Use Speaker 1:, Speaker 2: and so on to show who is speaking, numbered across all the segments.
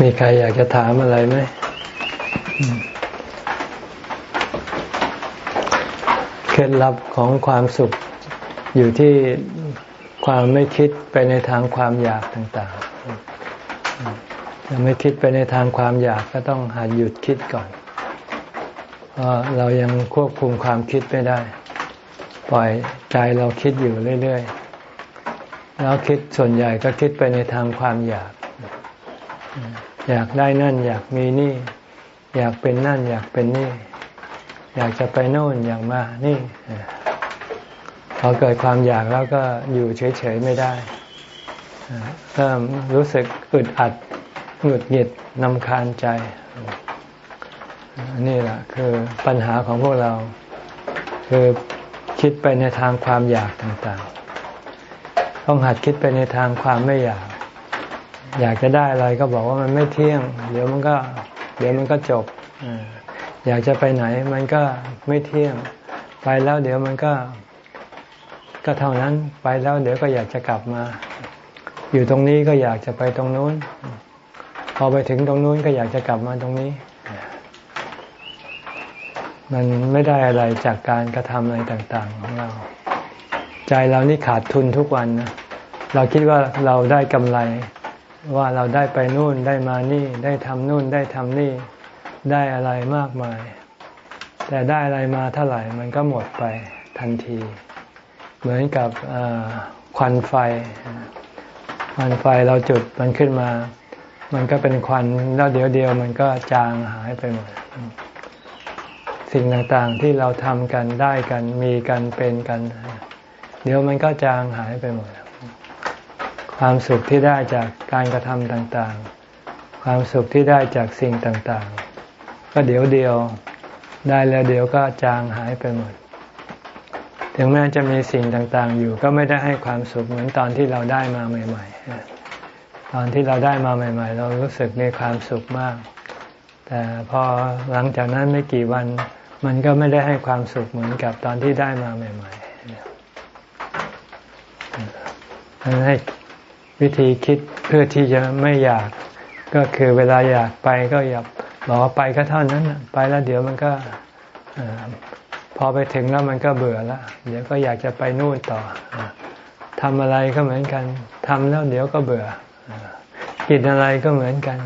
Speaker 1: มีใครอยากจะถามอะไรไหม เคล็ดลับของความสุขอยู่ที่ความไม่คิดไปในทางความอยากต่างๆจะไม่คิดไปในทางความอยากก็ต้องหัดหยุดคิดก่อนเพราะเรายังควบคุมความคิดไม่ได้ ปล่อยใจเราคิดอยู่เรื่อย ๆ แล้วคิดส่วนใหญ่ก็คิดไปในทางความอยาก อยากได้นั่น อยากมีนี่ อยากเป็นนั่น อยากเป็นนี่ อยากจะไปโน่นอยากมานี่พอเกิดความอยากแล้วก็อยู่เฉยๆไม่ได้เริ่มรู้สึกอึดอัดหงุดหงิดนำคาญใจ นี่แหละคือปัญหาของพวกเรา คือคิดไปในทางความอยากต่างๆ ต้องหัดคิดไปในทางความไม่อยาก อยากจะได้อะไรก็บอกว่ามันไม่เที่ยง เดี๋ยวมันก็ เดี๋ยวมันก็จบอยากจะไปไหนมันก็ไม่เที่ยง ไปแล้วเดี๋ยวมันก็ ก็เท่านั้นไปแล้วเดี๋ยวก็อยากจะกลับมา อยู่ตรงนี้ก็อยากจะไปตรงนู้น พอไปถึงตรงนู้นก็อยากจะกลับมาตรงนี้ มันไม่ได้อะไรจากการกระทำอะไรต่าง ๆ ของเรา ใจเรานี่ขาดทุนทุกวันนะเราคิดว่าเราได้กำไร ว่าเราได้ไปนู่นได้มานี่ ได้ทำนู่นได้ทำนี่ ได้อะไรมากมาย แต่ได้อะไรมาเท่าไหร่มันก็หมดไปทันที เหมือนกับควันไฟ ควันไฟเราจุดมันขึ้นมา มันก็เป็นควันแล้วเดี๋ยวเดียวมันก็จางหายไปหมดสิ่งต่างๆที่เราทำกันได้กันมีกันเป็นกัน เดี๋ยวมันก็จางหายไปหมด ความสุขที่ได้จากการกระทำต่างๆ ความสุขที่ได้จากสิ่งต่างๆ ก็เดี๋ยวเดียวได้แล้วเดี๋ยวก็จางหายไปหมด ถึงแม้จะมีสิ่งต่างๆ อยู่ก็ไม่ได้ให้ความสุขเหมือนตอนที่เราได้มาใหม่ ๆ ตอนที่เราได้มาใหม่ ๆ เรารู้สึกมีความสุขมาก แต่พอหลังจากนั้นไม่กี่วัน มันก็ไม่ได้ให้ความสุขเหมือนกับตอนที่ได้มาใหม่ ๆ ให้วิธีคิดเพื่อที่จะไม่อยากก็คือเวลาอยากไปก็อยากบอกไปก็เท่านั้นไปแล้วเดี๋ยวมันก็พอไปถึงแล้วมันก็เบื่อแล้วเดี๋ยวก็อยากจะไปนู่นต่อทำอะไรก็เหมือนกันทำแล้วเดี๋ยวก็เบื่อกินอะไรก็เหมือนกัน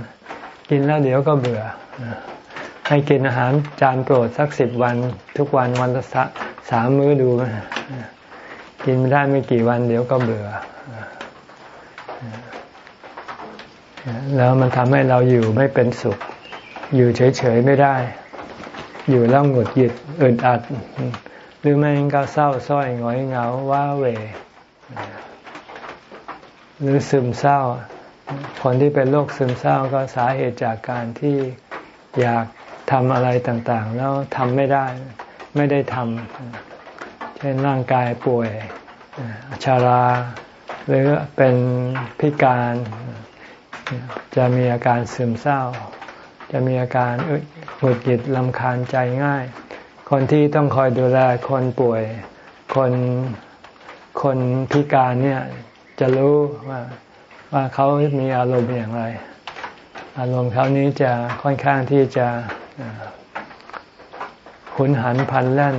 Speaker 1: กินแล้วเดี๋ยวก็เบื่อให้กินอาหารจานโปรดสักสิบวัน ทุกวันวันละสามมื้อดู กินไม่ได้ไม่กี่วันเดี๋ยวก็เบื่อ แล้วมันทำให้เราอยู่ไม่เป็นสุข อยู่เฉยๆไม่ได้ อยู่แล้วหงุดหงิดอึดอัด หรือไม่ก็เศร้าส้อยหงอยเหงาว้าเหวหรือซึมเศร้า คนที่เป็นโรคซึมเศร้าก็สาเหตุจากการที่อยากทำอะไรต่างๆ แล้วทำไม่ได้ ไม่ได้ทำ ช่นร่างกายป่วยชารา หรือเป็นพิการ จะมีอาการซึมเศร้า จะมีอาการหงุดหงิดลำคาญใจง่าย คนที่ต้องคอยดูแลคนป่วย คนคนพิการเนี่ยจะรู้ว่าว่าเขามีอารมณ์อย่างไร อารมณ์เขานี้จะค่อนข้างที่จะหุนหันพันแล่น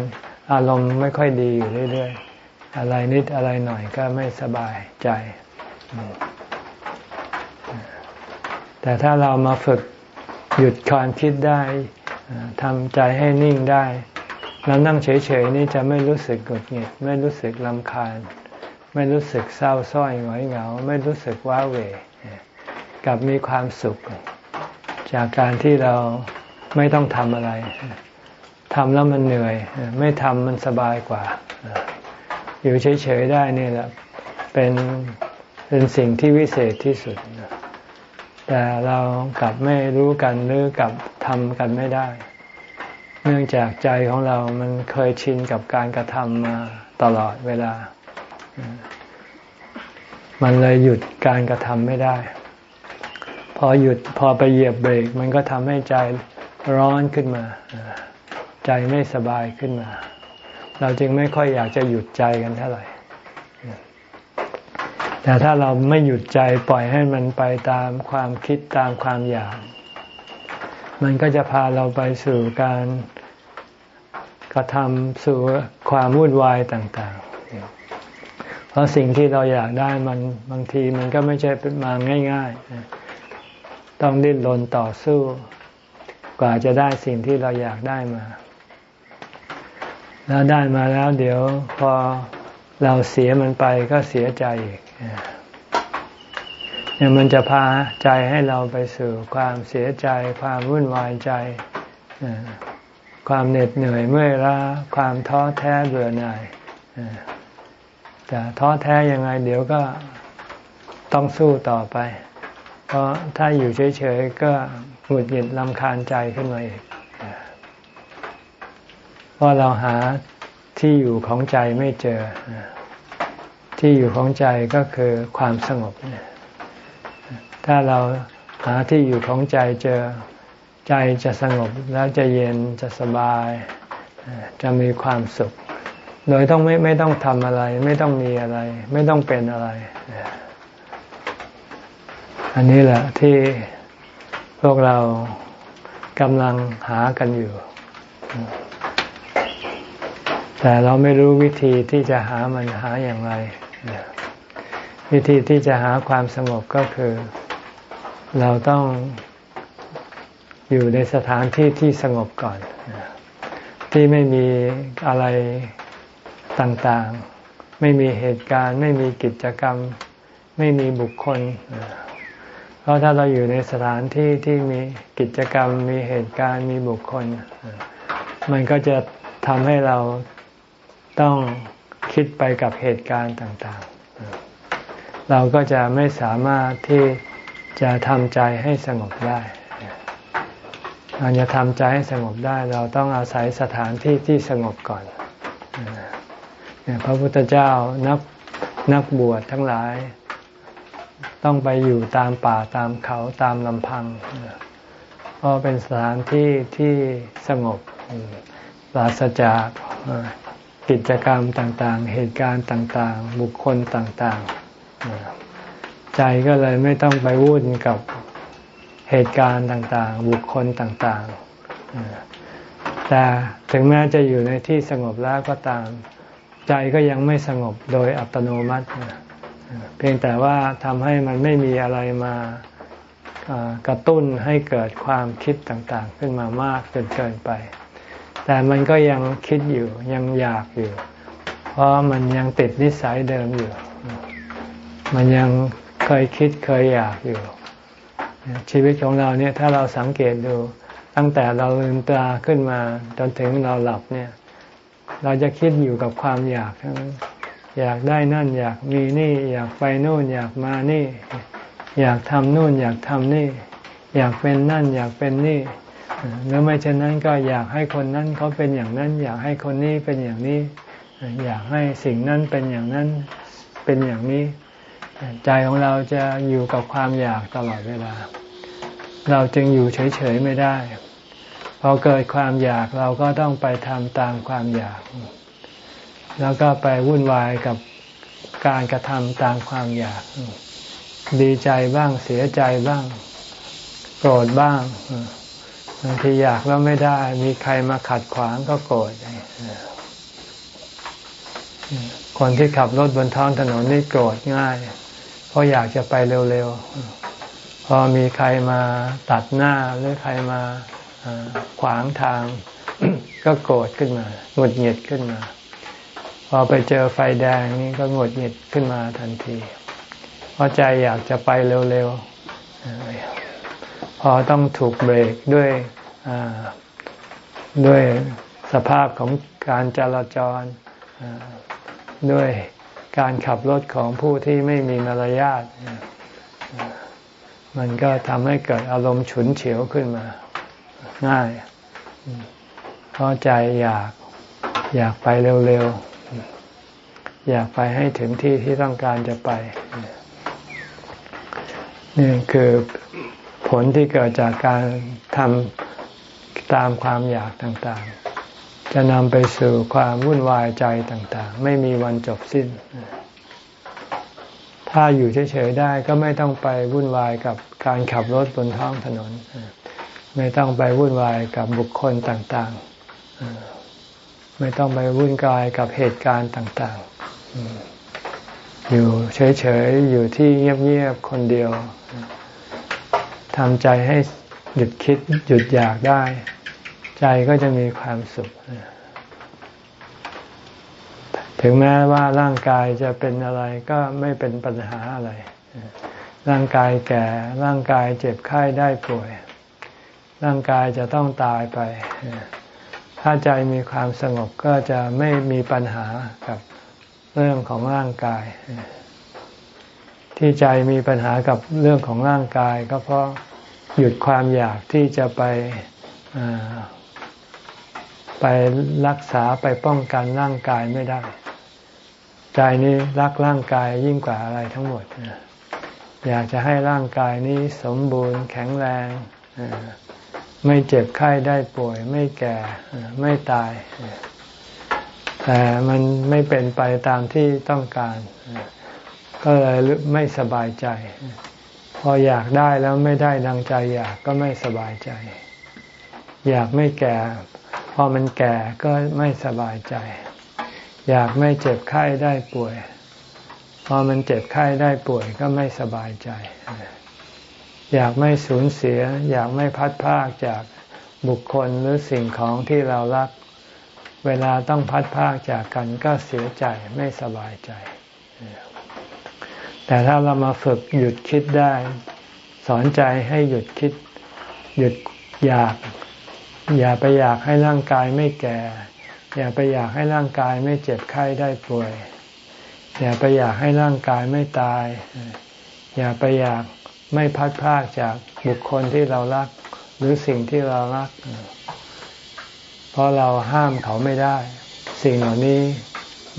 Speaker 1: อารมณ์ไม่ค่อยดีอยู่เรื่อยๆ อะไรนิดอะไรหน่อยก็ไม่สบายใจ แต่ถ้าเรามาฝึกหยุดความคิดได้ทำใจให้นิ่งได้แล้วนั่งเฉยๆนี่จะไม่รู้สึกกดเงียดไม่รู้สึกลำคาญ ไม่รู้สึกเศร้าส้อยหงอยเหงา ไม่รู้สึกว้าเหวกับมีความสุข จากการที่เราไม่ต้องทำอะไร ทำแล้วมันเหนื่อย ไม่ทำมันสบายกว่า อยู่เฉยๆได้นี่แหละเป็นเป็นสิ่งที่วิเศษที่สุด แต่เรากลับไม่รู้กันหรือกลับทำกันไม่ได้ เนื่องจากใจของเรามันเคยชินกับการกระทำมาตลอดเวลา มันเลยหยุดการกระทำไม่ได้ พอหยุดพอไปเหยียบเบรก มันก็ทำให้ใจร้อนขึ้นมา ใจไม่สบายขึ้นมา เราจึงไม่ค่อยอยากจะหยุดใจกันเท่าไหร่ แต่ถ้าเราไม่หยุดใจปล่อยให้มันไปตามความคิดตามความอยาก มันก็จะพาเราไปสู่การกระทำสู่ความวุ่นวายต่างๆ เพราะสิ่งที่เราอยากได้มันบางทีมันก็ไม่ใช่เป็นมาง่าย ๆ ต้องดิ้นรนต่อสู้ กว่าจะได้สิ่งที่เราอยากได้มา แล้วได้มาแล้วเดี๋ยวพอเราเสียมันไปก็เสียใจอีกเนี่ยมันจะพาใจให้เราไปสู่ความเสียใจ ความวุ่นวายใจ ความเหน็ดเหนื่อยเมื่อยล้าความท้อแท้เบื่อหน่ายแต่ท้อแท้ยังไงเดี๋ยวก็ต้องสู้ต่อไป เพราะถ้าอยู่เฉยๆก็หงุดหงิดลำคาญใจขึ้นมาอีก เพราะเราหาที่อยู่ของใจไม่เจอ ที่อยู่ของใจก็คือความสงบ ถ้าเราหาที่อยู่ของใจเจอใจจะสงบแล้วจะเย็นจะสบาย จะมีความสุข โดยต้องไม่ไม่ต้องทำอะไร ไม่ต้องมีอะไร ไม่ต้องเป็นอะไร อันนี้แหละที่พวกเรากำลังหากันอยู่ แต่เราไม่รู้วิธีที่จะหามันหาอย่างไร วิธีที่จะหาความสงบก็คือ เราต้องอยู่ในสถานที่ที่สงบก่อน ที่ไม่มีอะไรต่างๆ ไม่มีเหตุการณ์ ไม่มีกิจกรรม ไม่มีบุคคล เพราะถ้าเราอยู่ในสถานที่ที่มีกิจกรรม มีเหตุการณ์ มีบุคคล มันก็จะทำให้เรา ต้องคิดไปกับเหตุการณ์ต่างๆ เราก็จะไม่สามารถที่จะทำใจให้สงบได้เราจะทำใจให้สงบได้ เราต้องอาศัยสถานที่ที่สงบก่อนพระพุทธเจ้านักนักบวชทั้งหลาย ต้องไปอยู่ตามป่าตามเขาตามลำพังเพราะเป็นสถานที่ที่สงบปราศจาก กิจกรรมต่างๆ เหตุการณ์ต่างๆ บุคคลต่างๆ ใจก็เลยไม่ต้องไปวุ่นกับเหตุการณ์ต่างๆ บุคคลต่างๆ แต่ถึงแม้จะอยู่ในที่สงบแล้วก็ตาม ใจก็ยังไม่สงบโดยอัตโนมัติ เพียงแต่ว่าทำให้มันไม่มีอะไรมากระตุ้นให้เกิดความคิดต่างๆ ขึ้นมามากจนเกินไป แต่มันก็ยังคิดอยู่ยังอยากอยู่ เพราะมันยังติดนิสัยเดิมอยู่ มันยังเคยคิดเคยอยากอยู่ ชีวิตของเราเนี่ยถ้าเราสังเกตดู ตั้งแต่เราลืมตาขึ้นมาจนถึงเราหลับเนี่ย เราจะคิดอยู่กับความอยากทั้งนั้นอยากได้นั่นอยากมีนี่ อยากไปนู่นอยากมานี่ อยากทำนู่นอยากทำนี่ อยากเป็นนั่นอยากเป็นนี่ หรือไม่เช่นนั้นก็อยากให้คนนั้นเขาเป็นอย่างนั้น อยากให้คนนี้เป็นอย่างนี้ อยากให้สิ่งนั้นเป็นอย่างนั้นเป็นอย่างนี้ ใจของเราจะอยู่กับความอยากตลอดเวลา เราจึงอยู่เฉยๆไม่ได้ พอเกิดความอยากเราก็ต้องไปทำตามความอยาก แล้วก็ไปวุ่นวายกับการกระทำตามความอยาก ดีใจบ้างเสียใจบ้าง โกรธบ้าง บางทีอยากแล้วไม่ได้ มีใครมาขัดขวางก็โกรธคนที่ขับรถบนท้องถนนนี่โกรธง่าย เพราะอยากจะไปเร็วๆ พอมีใครมาตัดหน้าหรือใครมาขวางทาง ก็โกรธขึ้นมาหงุดหงิดขึ้นมา พอไปเจอไฟแดงนี่ก็หงุดหงิดขึ้นมาทันที เพราะใจอยากจะไปเร็วๆ พอต้องถูกเบรกด้วยด้วยสภาพของการจราจรด้วยการขับรถของผู้ที่ไม่มีมารยาทมันก็ทำให้เกิดอารมณ์ฉุนเฉียวขึ้นมา ง่ายเพราะใจอยากอยากไปเร็วๆ อยากไปให้ถึงที่ที่ต้องการจะไป นี่คือ ผลที่เกิดจากการทำตามความอยากต่างๆ จะนำไปสู่ความวุ่นวายใจต่างๆ ไม่มีวันจบสิ้น ถ้าอยู่เฉยๆได้ก็ไม่ต้องไปวุ่นวายกับการขับรถบนท้องถนน ไม่ต้องไปวุ่นวายกับบุคคลต่างๆ ไม่ต้องไปวุ่นกายกับเหตุการณ์ต่างๆ อยู่เฉยๆ อยู่ที่เงียบๆ คนเดียว ทำใจให้หยุดคิดหยุดอยากได้ ใจก็จะมีความสุข ถึงแม้ว่าร่างกายจะเป็นอะไรก็ไม่เป็นปัญหาอะไร ร่างกายแก่ร่างกายเจ็บไข้ได้ป่วย ร่างกายจะต้องตายไป ถ้าใจมีความสงบก็จะไม่มีปัญหากับเรื่องของร่างกาย ที่ใจมีปัญหากับเรื่องของร่างกาย ก็เพราะหยุดความอยากที่จะไปไปรักษาไปป้องกันร่างกายไม่ได้ ใจนี้รักร่างกายยิ่งกว่าอะไรทั้งหมด อยากจะให้ร่างกายนี้สมบูรณ์แข็งแรง ไม่เจ็บไข้ได้ป่วย ไม่แก่ไม่ตาย แต่มันไม่เป็นไปตามที่ต้องการ ก็เลยไม่สบายใจ พออยากได้แล้วไม่ได้ดังใจ อยากก็ไม่สบายใจ อยากไม่แก่ พอมันแก่ก็ไม่สบายใจ อยากไม่เจ็บไข้ได้ป่วย พอมันเจ็บไข้ได้ป่วยก็ไม่สบายใจ อยากไม่สูญเสีย อยากไม่พัดพากจากบุคคลหรือสิ่งของที่เรารัก เวลาต้องพัดพากจากกันก็เสียใจไม่สบายใจ แต่ถ้าเรามาฝึกหยุดคิดได้ สอนใจให้หยุดคิด หยุดอยาก อย่าไปอยากให้ร่างกายไม่แก่ อย่าไปอยากให้ร่างกายไม่เจ็บไข้ได้ป่วย อย่าไปอยากให้ร่างกายไม่ตาย อย่าไปอยากไม่พัดพากจากบุคคลที่เรารัก หรือสิ่งที่เรารัก เพราะเราห้ามเขาไม่ได้ สิ่งเหล่านี้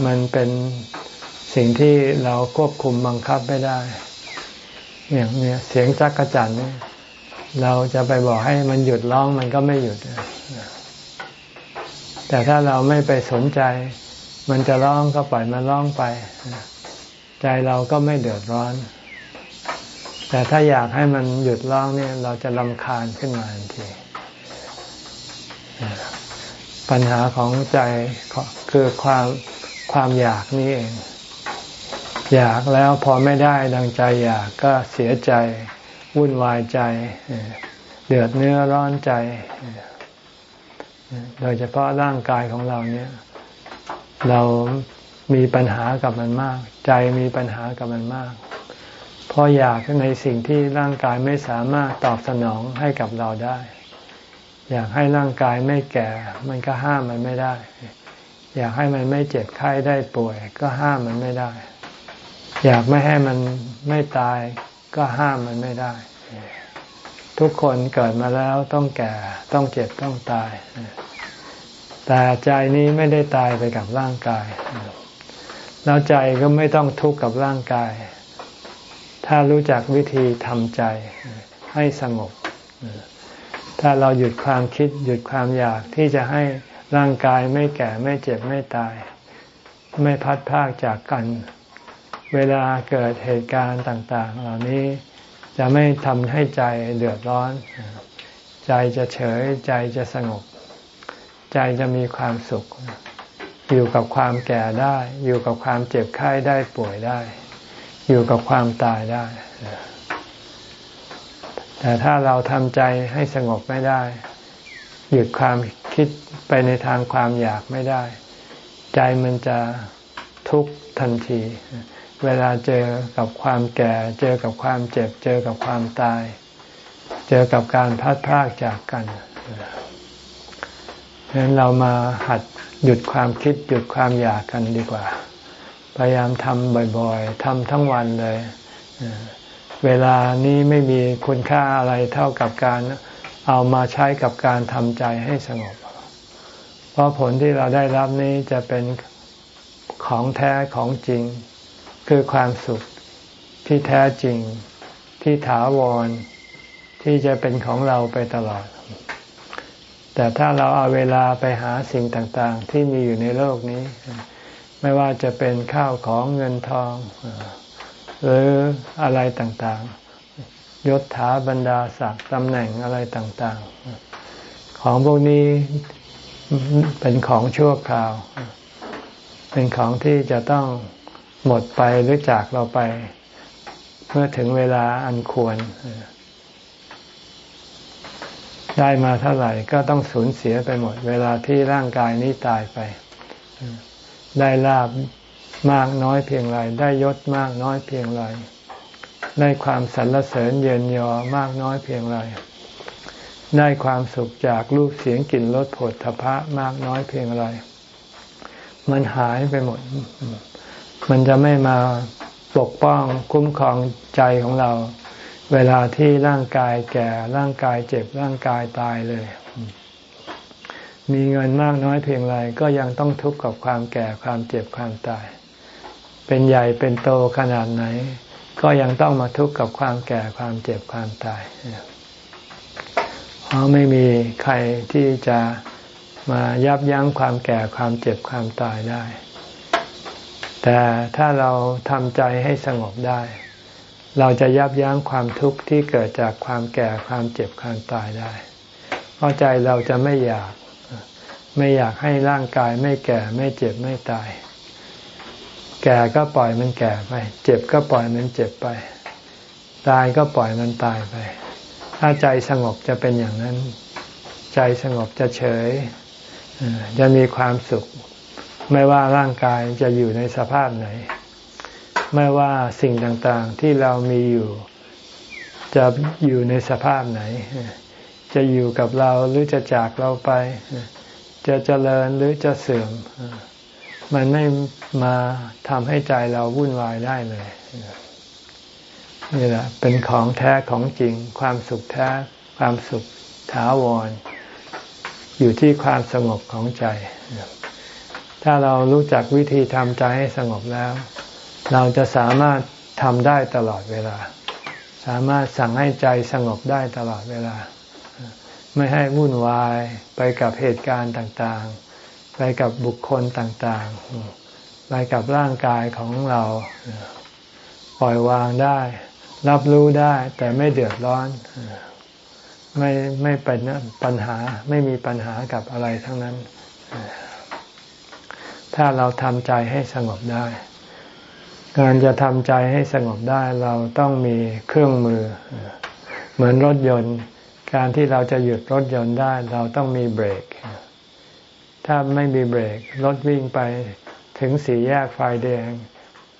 Speaker 1: มันเป็น สิ่งที่เราควบคุมบังคับไม่ได้อย่างเนี้ยเสียงจักกระจันเนี่ยเราจะไปบอกให้มันหยุดร้องมันก็ไม่หยุด แต่ถ้าเราไม่ไปสนใจ มันจะร้องก็ปล่อยมันร้องไป ใจเราก็ไม่เดือดร้อน แต่ถ้าอยากให้มันหยุดร้องเนี่ย เราจะลำคาญขึ้นมาทันที ปัญหาของใจคือความความอยากนี่เอง อยากแล้วพอไม่ได้ดังใจอยากก็เสียใจ วุ่นวายใจ เดือดเนื้อร้อนใจ โดยเฉพาะร่างกายของเราเนี่ย เรามีปัญหากับมันมาก ใจมีปัญหากับมันมาก เพราะอยากในสิ่งที่ร่างกายไม่สามารถตอบสนองให้กับเราได้ อยากให้ร่างกายไม่แก่ มันก็ห้ามมันไม่ได้ อยากให้มันไม่เจ็บไข้ได้ป่วย ก็ห้ามมันไม่ได้ อยากไม่ให้มันไม่ตายก็ห้ามมันไม่ได้ ทุกคนเกิดมาแล้วต้องแก่ต้องเจ็บต้องตาย แต่ใจนี้ไม่ได้ตายไปกับร่างกาย แล้วใจก็ไม่ต้องทุกข์กับร่างกาย ถ้ารู้จักวิธีทำใจให้สงบ ถ้าเราหยุดความคิดหยุดความอยากที่จะให้ร่างกายไม่แก่ไม่เจ็บไม่ตาย ไม่พัดพากจากกัน เวลาเกิดเหตุการณ์ต่าง ๆ เหล่านี้จะไม่ทำให้ใจเดือดร้อน ใจจะเฉย ใจจะสงบ ใจจะมีความสุข อยู่กับความแก่ได้ อยู่กับความเจ็บไข้ได้ป่วยได้ อยู่กับความตายได้ แต่ถ้าเราทำใจให้สงบไม่ได้ หยุดความคิดไปในทางความอยากไม่ได้ ใจมันจะทุกข์ทันที เวลาเจอกับความแก่ เจอกับความเจ็บ เจอกับความตาย เจอกับการพัดพรากจากกันฉะนั้นเรามาหัดหยุดความคิดหยุดความอยากกันดีกว่า พยายามทำบ่อยๆทำทั้งวันเลย เวลานี้ไม่มีคุณค่าอะไรเท่ากับการเอามาใช้กับการทำใจให้สงบ เพราะผลที่เราได้รับนี้จะเป็นของแท้ของจริง คือความสุขที่แท้จริงที่ถาวรที่จะเป็นของเราไปตลอด แต่ถ้าเราเอาเวลาไปหาสิ่งต่าง ๆ ที่มีอยู่ในโลกนี้ ไม่ว่าจะเป็นข้าวของเงินทอง หรืออะไรต่าง ๆ ยศถาบรรดาศักดิ์ตำแหน่งอะไรต่าง ๆ ของพวกนี้เป็นของชั่วคราว เป็นของที่จะต้อง หมดไปหรือจากเราไป เมื่อถึงเวลาอันควร ได้มาเท่าไหร่ก็ต้องสูญเสียไปหมด เวลาที่ร่างกายนี้ตายไป ได้ลาบมากน้อยเพียงไร ได้ยศมากน้อยเพียงไร ได้ความสรรเสริญเยินยอมากน้อยเพียงไร ได้ความสุขจากรูปเสียงกลิ่นรสผลทพะมากน้อยเพียงไร มันหายไปหมด มันจะไม่มาปกป้องคุ้มครองใจของเรา เวลาที่ร่างกายแก่ร่างกายเจ็บร่างกายตายเลย มีเงินมากน้อยเพียงไรก็ยังต้องทุกข์กับความแก่ความเจ็บความตาย เป็นใหญ่เป็นโตขนาดไหน ก็ยังต้องมาทุกข์กับความแก่ความเจ็บความตายเพราะไม่มีใครที่จะมายับยั้งความแก่ความเจ็บความตายได้ แต่ถ้าเราทำใจให้สงบได้ เราจะยับยั้งความทุกข์ที่เกิดจากความแก่ความเจ็บความตายได้เพราะใจเราจะไม่อยาก ไม่อยากให้ร่างกายไม่แก่ไม่เจ็บไม่ตาย แก่ก็ปล่อยมันแก่ไป เจ็บก็ปล่อยมันเจ็บไป ตายก็ปล่อยมันตายไป ถ้าใจสงบจะเป็นอย่างนั้น ใจสงบจะเฉยจะมีความสุข ไม่ว่าร่างกายจะอยู่ในสภาพไหน ไม่ว่าสิ่งต่างๆที่เรามีอยู่ จะอยู่ในสภาพไหน จะอยู่กับเราหรือจะจากเราไป จะเจริญหรือจะเสื่อม มันไม่มาทำให้ใจเราวุ่นวายได้เลยนี่แหละเป็นของแท้ของจริง ความสุขแท้ ความสุขถาวร อยู่ที่ความสงบของใจ ถ้าเรารู้จักวิธีทำใจให้สงบแล้ว เราจะสามารถทำได้ตลอดเวลา สามารถสั่งให้ใจสงบได้ตลอดเวลา ไม่ให้วุ่นวายไปกับเหตุการณ์ต่างๆ ไปกับบุคคลต่างๆ ไปกับร่างกายของเรา ปล่อยวางได้ รับรู้ได้แต่ไม่เดือดร้อนไม่ไม่เป็นปัญหาไม่มีปัญหากับอะไรทั้งนั้น ถ้าเราทำใจให้สงบได้ การจะทำใจให้สงบได้เราต้องมีเครื่องมือ เหมือนรถยนต์ การที่เราจะหยุดรถยนต์ได้ เราต้องมีเบรก ถ้าไม่มีเบรก รถวิ่งไปถึงสี่แยกไฟแดง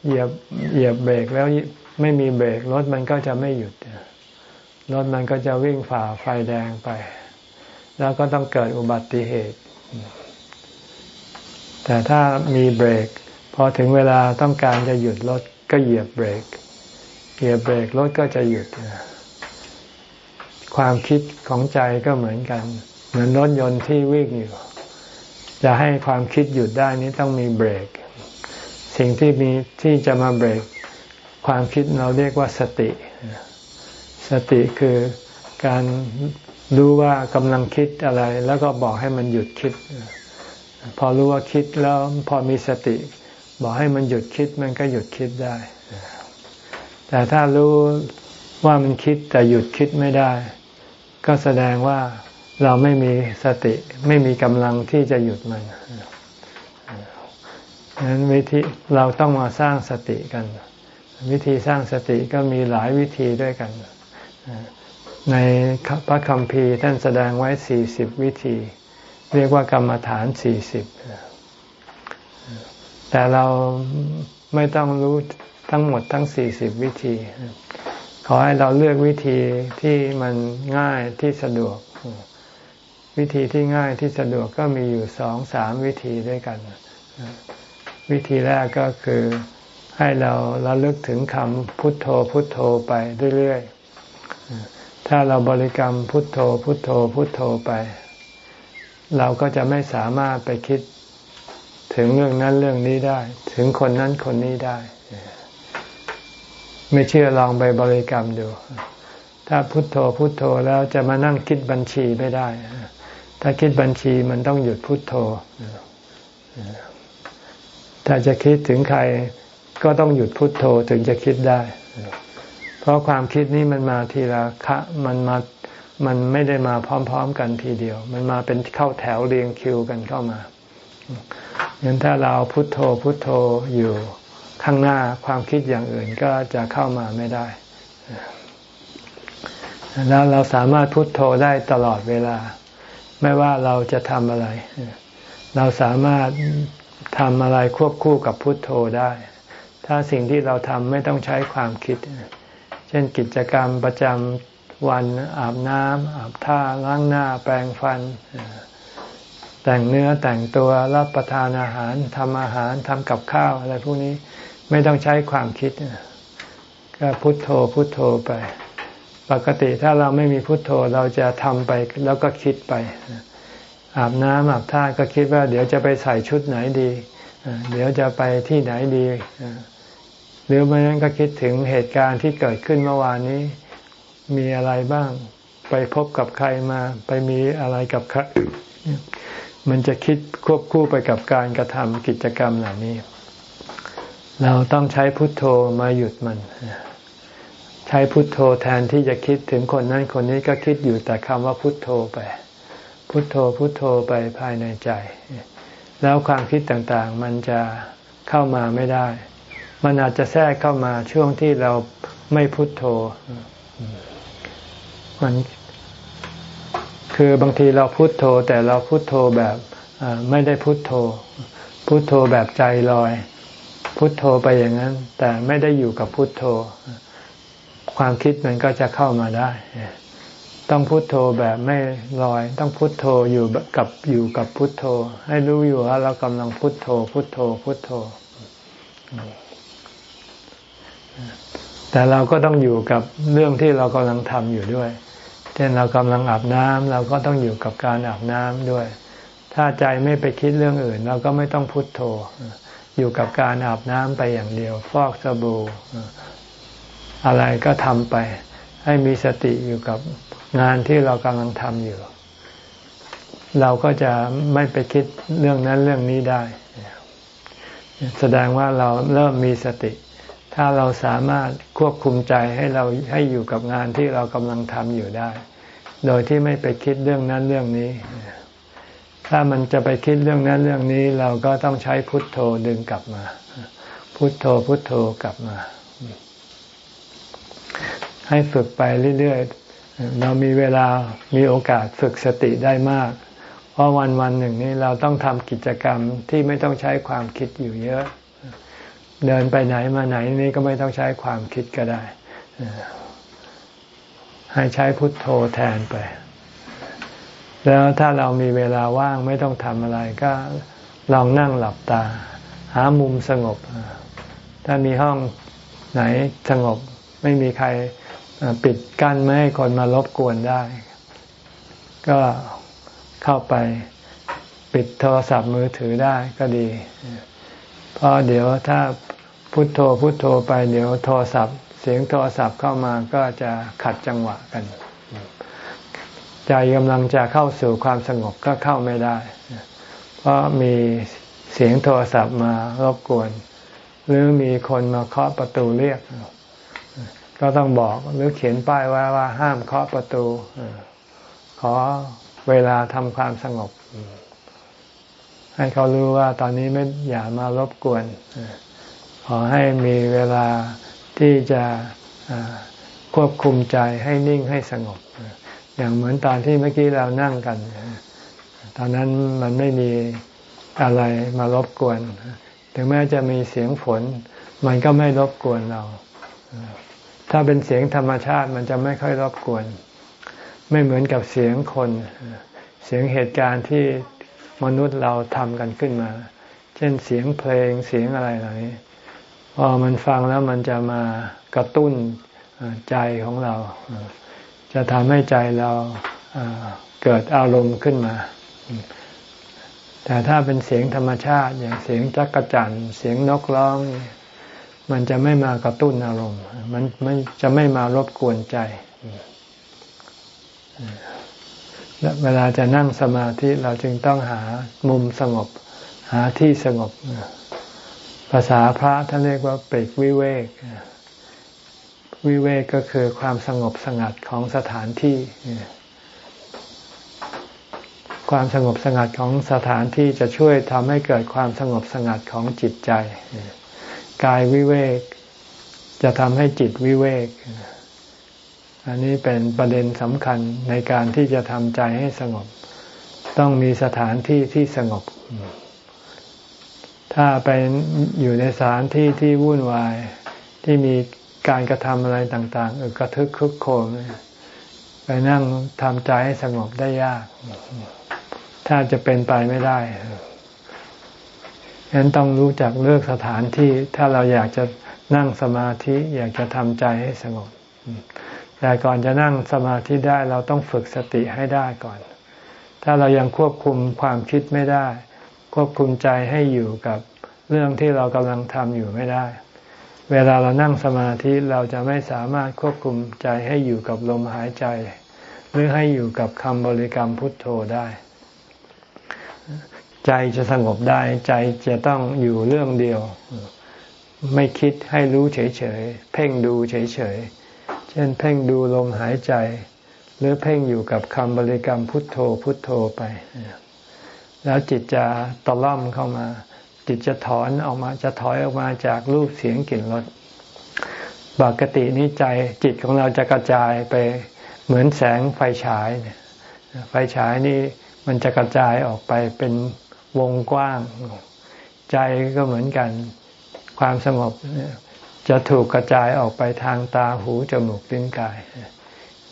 Speaker 1: เหยียบเหยียบเบรกแล้วไม่มีเบรกรถมันก็จะไม่หยุดรถมันก็จะวิ่งฝ่าไฟแดงไป แล้วก็ต้องเกิดอุบัติเหตุ แต่ถ้ามีเบรกพอถึงเวลาต้องการจะหยุดรถก็เหยียบเบรก เหยียบเบรกรถก็จะหยุด ความคิดของใจก็เหมือนกัน เหมือนรถยนต์ที่วิ่งอยู่ จะให้ความคิดหยุดได้นี้ต้องมีเบรก สิ่งที่มีที่จะมาเบรก ความคิดเราเรียกว่าสติ สติคือการรู้ว่ากำลังคิดอะไร แล้วก็บอกให้มันหยุดคิด พอรู้ว่าคิดแล้วพอมีสติ บอกให้มันหยุดคิดมันก็หยุดคิดได้ แต่ถ้ารู้ว่ามันคิดแต่หยุดคิดไม่ได้ ก็แสดงว่าเราไม่มีสติ ไม่มีกำลังที่จะหยุดมันดังนั้นวิธีเราต้องมาสร้างสติกัน วิธีสร้างสติก็มีหลายวิธีด้วยกัน ในพระคัมภีร์ท่านแสดงไว้สี่สิบวิธี เรียกว่ากรรมฐานสี่สิบแต่เราไม่ต้องรู้ทั้งหมดทั้งสี่สิบวิธี ขอให้เราเลือกวิธีที่มันง่ายที่สะดวก วิธีที่ง่ายที่สะดวกก็มีอยู่สองสามวิธีด้วยกัน วิธีแรกก็คือให้เราระลึกถึงคำพุทโธพุทโธไปเรื่อยๆถ้าเราบริกรรมพุทโธพุทโธพุทโธไป เราก็จะไม่สามารถไปคิดถึงเรื่องนั้นเรื่องนี้ได้ ถึงคนนั้นคนนี้ได้ ไม่เชื่อลองไปบริกรรมดู ถ้าพุทโธพุทโธแล้วจะมานั่งคิดบัญชีไม่ได้ ถ้าคิดบัญชีมันต้องหยุดพุดโทโธถ้าจะคิดถึงใครก็ต้องหยุดพุดโทโธถึงจะคิดได้ เพราะความคิดนี้มันมาทีละคะมันมา มันไม่ได้มาพร้อม ๆ กันทีเดียว มันมาเป็นเข้าแถวเรียงคิวกันเข้ามางั้นถ้าเราพุโทโธพุโทโธอยู่ข้างหน้าความคิดอย่างอื่นก็จะเข้ามาไม่ได้ แล้วเราสามารถพุโทโธได้ตลอดเวลา ไม่ว่าเราจะทำอะไร เราสามารถทำอะไรควบคู่กับพุทโธได้ ถ้าสิ่งที่เราทำไม่ต้องใช้ความคิด เช่นกิจกรรมประจำ วันอาบน้ำอาบท่าล้างหน้าแปรงฟัน แต่งเนื้อแต่งตัวรับประทานอาหารทำอาหารทำกับข้าวอะไรพวกนี้ไม่ต้องใช้ความคิด ก็พุทโธพุทโธไป ปกติถ้าเราไม่มีพุทโธเราจะทำไปแล้วก็คิดไป อาบน้ำอาบท่าก็คิดว่า เดี๋ยวจะไปใส่ชุดไหนดี เดี๋ยวจะไปที่ไหนดี หรือไม่นั้นก็คิดถึงเหตุการณ์ที่เกิดขึ้นเมื่อวานนี้ มีอะไรบ้าง ไปพบกับใครมา ไปมีอะไรกับใครมันจะคิดควบคู่ไปกับการกระทำกิจกรรมเหล่านี้ เราต้องใช้พุทโธมาหยุดมัน ใช้พุทโธแทนที่จะคิดถึงคนนั้นคนนี้ก็คิดอยู่แต่คำว่าพุทโธไป พุทโธพุทโธไปภายในใจ แล้วความคิดต่างๆ มันจะเข้ามาไม่ได้ มันอาจจะแทรกเข้ามาช่วงที่เราไม่พุทโธ มันคือบางทีเราพุทโธ แต่เราพุทโธแบบไม่ได้พุทโธ พุทโธแบบใจลอย พุทโธไปอย่างนั้น แต่ไม่ได้อยู่กับพุทโธ ความคิดมันก็จะเข้ามาได้ ต้องพุโทโธแบบไม่ลอย ต้องพุโทโธอยู่กับอยู่กับพุโทโธ ให้รู้อยู่ว่าเรากำลังพุโทโธ พุโทโธ พุโทโธ แต่เราก็ต้องอยู่กับเรื่องที่เรากำลังทำอยู่ด้วย เช่นเรากำลังอาบน้ำเราก็ต้องอยู่กับการอาบน้ำด้วย ถ้าใจไม่ไปคิดเรื่องอื่น เราก็ไม่ต้องพุทโธ อยู่กับการอาบน้ำไปอย่างเดียว ฟอกสบู่อะไรก็ทำไป ให้มีสติอยู่กับงานที่เรากำลังทำอยู่ เราก็จะไม่ไปคิดเรื่องนั้นเรื่องนี้ได้ แสดงว่าเราเริ่มมีสติ ถ้าเราสามารถควบคุมใจให้เราให้อยู่กับงานที่เรากำลังทำอยู่ได้ โดยที่ไม่ไปคิดเรื่องนั้นเรื่องนี้ ถ้ามันจะไปคิดเรื่องนั้นเรื่องนี้ เราก็ต้องใช้พุทโธดึงกลับมา พุทโธพุทโธกลับมา ให้ฝึกไปเรื่อยเรามีเวลามีโอกาสฝึกสติได้มาก เพราะวันวันหนึ่งนี้เราต้องทำกิจกรรมที่ไม่ต้องใช้ความคิดอยู่เยอะ เดินไปไหนมาไหนนี่ก็ไม่ต้องใช้ความคิดก็ได้ ให้ใช้พุทโธแทนไป แล้วถ้าเรามีเวลาว่างไม่ต้องทำอะไรก็ลองนั่งหลับตา หามุมสงบ ถ้ามีห้องไหนสงบไม่มีใครปิดกั้นไม่ให้คนมารบกวนได้ ก็เข้าไปปิดโทรศัพท์มือถือได้ก็ดี เพราะเดี๋ยวถ้า พุโทโธพุโทโธไปเดี๋ยวโทรศัพท์ เสียงโทรศัพท์เข้ามาก็จะขัดจังหวะกัน ใจกำลังจะเข้าสู่ความสงบก็เข้าไม่ได้ เพราะมีเสียงโทรศัพท์มารบกวน หรือมีคนมาเคาะประตูเรียก ก็ต้องบอกหรือเขียนป้ายไว้ว่าห้ามเคาะประตูขอเวลาทำความสงบ ให้เขารู้ว่าตอนนี้ไม่อย่ามารบกวน ขอให้มีเวลาที่จะควบคุมใจให้นิ่งให้สงบ อย่างเหมือนตอนที่เมื่อกี้เรานั่งกัน ตอนนั้นมันไม่มีอะไรมารบกวน ถึงแม้จะมีเสียงฝน มันก็ไม่รบกวนเรา ถ้าเป็นเสียงธรรมชาติมันจะไม่ค่อยรบกวน ไม่เหมือนกับเสียงคน เสียงเหตุการณ์ที่มนุษย์เราทำกันขึ้นมา เช่นเสียงเพลงเสียงอะไรเหล่านี้ พอมันฟังแล้วมันจะมากระตุ้นใจของเรา จะทำให้ใจเราเกิดอารมณ์ขึ้นมา แต่ถ้าเป็นเสียงธรรมชาติ อย่างเสียงจักระจันเสียงนกร้อง มันจะไม่มากระตุ้นอารมณ์ มันมันจะไม่มารบกวนใจและเวลาจะนั่งสมาธิเราจึงต้องหามุมสงบ หาที่สงบ ภาษาพระท่านเรียกว่าปิกวิเวก วิเวกก็คือความสงบสงัดของสถานที่ ความสงบสงัดของสถานที่จะช่วยทำให้เกิดความสงบสงัดของจิตใจ กายวิเวก จะทำให้จิตวิเวก อันนี้เป็นประเด็นสำคัญในการที่จะทำใจให้สงบ ต้องมีสถานที่ที่สงบ ถ้าไปอยู่ในสถานที่ที่วุ่นวายที่มีการกระทำอะไรต่าง ๆ กระทึกคึกโครมไปนั่งทำใจให้สงบได้ยาก ถ้าจะเป็นไปไม่ได้ฉะนั้นต้องรู้จักเลือกสถานที่ ถ้าเราอยากจะนั่งสมาธิ อยากจะทำใจให้สงบ แต่ก่อนจะนั่งสมาธิได้เราต้องฝึกสติให้ได้ก่อน ถ้าเรายังควบคุมความคิดไม่ได้ ควบคุมใจให้อยู่กับเรื่องที่เรากำลังทำอยู่ไม่ได้ เวลาเรานั่งสมาธิเราจะไม่สามารถควบคุมใจให้อยู่กับลมหายใจ หรือให้อยู่กับคำบริกรรมพุทโธได้ ใจจะสงบได้ใจจะต้องอยู่เรื่องเดียว ไม่คิดให้รู้เฉยๆ เพ่งดูเฉยๆ เช่นเพ่งดูลมหายใจ หรือเพ่งอยู่กับคำบริกรรมพุทโธพุทโธไป แล้วจิตจะตะล่อมเข้ามา จิตจะถอนออกมาจะถอยออกมาจากรูปเสียงกลิ่นรสปกตินี้ใจจิตของเราจะกระจายไปเหมือนแสงไฟฉายไฟฉายนี่มันจะกระจายออกไปเป็นวงกว้าง ใจก็เหมือนกันความสงบจะถูกกระจายออกไปทางตาหูจมูกลิ้นกาย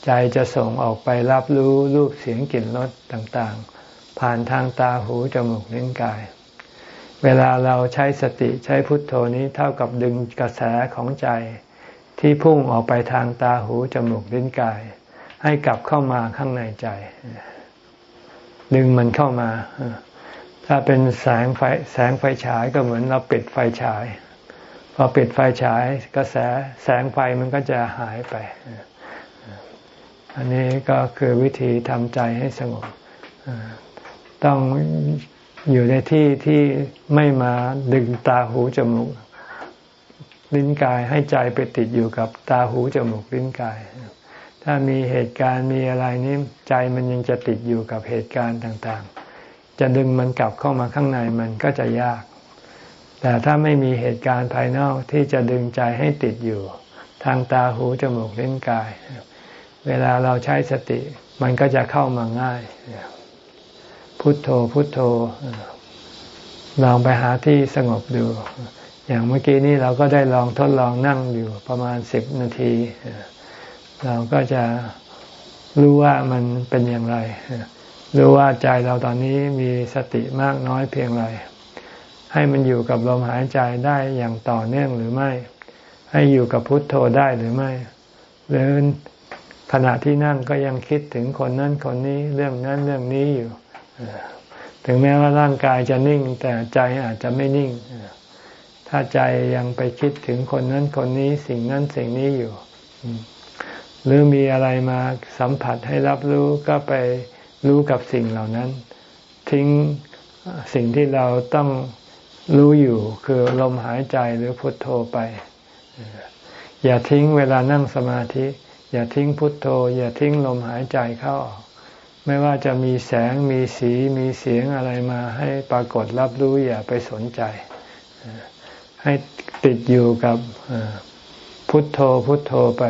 Speaker 1: ใจจะส่งออกไปรับรู้รูปเสียงกลิ่นรสต่างๆ ผ่านทางตาหูจมูกลิ้นกาย เวลาเราใช้สติใช้พุทโธนี้เท่ากับดึงกระแสของใจ ที่พุ่งออกไปทางตาหูจมูกลิ้นกาย ให้กลับเข้ามาข้างในใจ ดึงมันเข้ามา ถ้าเป็นแสงไฟแสงไฟฉายก็เหมือนเราปิดไฟฉายพอปิดไฟฉายกระแสแสงไฟมันก็จะหายไป อันนี้ก็คือวิธีทำใจให้สงบ ต้องอยู่ในที่ที่ไม่มาดึงตาหูจมูก ลิ้นกายให้ใจไปติดอยู่กับตาหูจมูกลิ้นกาย ถ้ามีเหตุการณ์มีอะไรนี้ใจมันยังจะติดอยู่กับเหตุการณ์ต่างๆ จะดึงมันกลับเข้ามาข้างในมันก็จะยาก แต่ถ้าไม่มีเหตุการณ์ภายนอกที่จะดึงใจให้ติดอยู่ ทางตาหูจมูกลิ้นกาย เวลาเราใช้สติ มันก็จะเข้ามาง่าย พุทโธพุทโธลองไปหาที่สงบดู อย่างเมื่อกี้นี้เราก็ได้ลองทดลองนั่งอยู่ประมาณสิบนาที เราก็จะรู้ว่ามันเป็นอย่างไร รู้ว่าใจเราตอนนี้มีสติมากน้อยเพียงไร ให้มันอยู่กับลมหายใจได้อย่างต่อเนื่องหรือไม่ ให้อยู่กับพุทโธได้หรือไม่ หรือขณะที่นั่งก็ยังคิดถึงคนนั้นคนนี้เรื่องนั้นเรื่องนี้อยู่ ถึงแม้ว่าร่างกายจะนิ่ง แต่ใจอาจจะไม่นิ่ง ถ้าใจยังไปคิดถึงคนนั้นคนนี้สิ่งนั้นสิ่งนี้อยู่ หรือมีอะไรมาสัมผัสให้รับรู้ก็ไปรู้กับสิ่งเหล่านั้น ทิ้งสิ่งที่เราต้องรู้อยู่คือลมหายใจหรือพุทโธไป อย่าทิ้งเวลานั่งสมาธิ อย่าทิ้งพุทโธ อย่าทิ้งลมหายใจเข้าออก ไม่ว่าจะมีแสงมีสีมีเสียงอะไรมาให้ปรากฏรับรู้อย่าไปสนใจ ให้ติดอยู่กับพุทโธพุทโธไป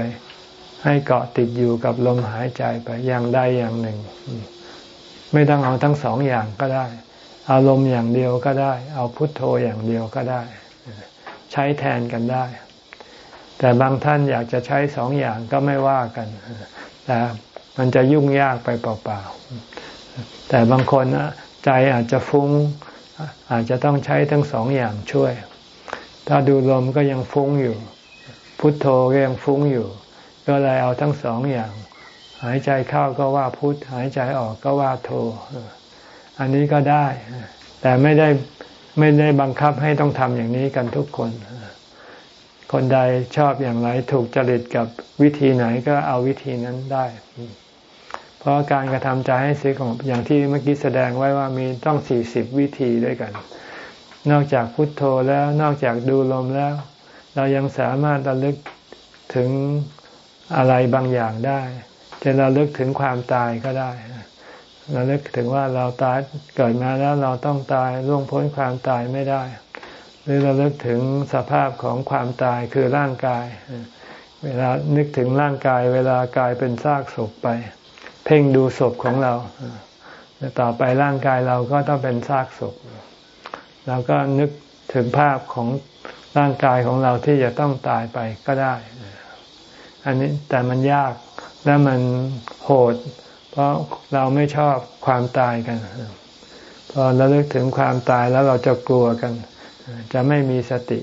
Speaker 1: ให้เกาะติดอยู่กับลมหายใจไปอย่างใดอย่างหนึ่ง ไม่ต้องเอาทั้งสองอย่างก็ได้ อารมณ์อย่างเดียวก็ได้ เอาพุทโธอย่างเดียวก็ได้ ใช้แทนกันได้ แต่บางท่านอยากจะใช้สองอย่างก็ไม่ว่ากันแต่ มันจะยุ่งยากไปเปล่าๆ แต่บางคนใจอาจจะฟุง้ง อาจจะต้องใช้ทั้งสองอย่างช่วย ถ้าดูลมก็ยังฟุ้งอยู่ พุทโธก็ยังฟุ้งอยู่ ก็เลยเอาทั้งสองอย่าง หายใจเข้าก็ว่าพุทหายใจออกก็ว่าโธอันนี้ก็ได้ แต่ไม่ได้ไม่ได้บังคับให้ต้องทำอย่างนี้กันทุกคน คนใดชอบอย่างไรถูกจริตกับวิธีไหนก็เอาวิธีนั้นได้ เพราะการกระทำใจให้สงบอย่างที่เมื่อกี้แสดงไว้ว่ามีต้องสี่สิบวิธีด้วยกัน นอกจากพุทโธแล้วนอกจากดูลมแล้ว เรายังสามารถระลึกถึงอะไรบางอย่างได้จะเราลึกถึงความตายก็ได้เราลึกถึงว่าเราตายเกิดมาแล้วเราต้องตายล่วงพ้นความตายไม่ได้ หรือเราเลึกถึงสภาพของความตายคือร่างกาย เวลานึกถึงร่างกาย เวลากายเป็นซากศพไป เพ่งดูศพของเราต่อไปร่างกายเราก็ต้องเป็นซากศพเราก็นึกถึงภาพของร่างกายของเราที่จะต้องตายไปก็ได้ อันนี้แต่มันยากและมันโหด เพราะเราไม่ชอบความตายกัน พอเราเลิกถึงความตายแล้วเราจะกลัวกัน จะไม่มีสติ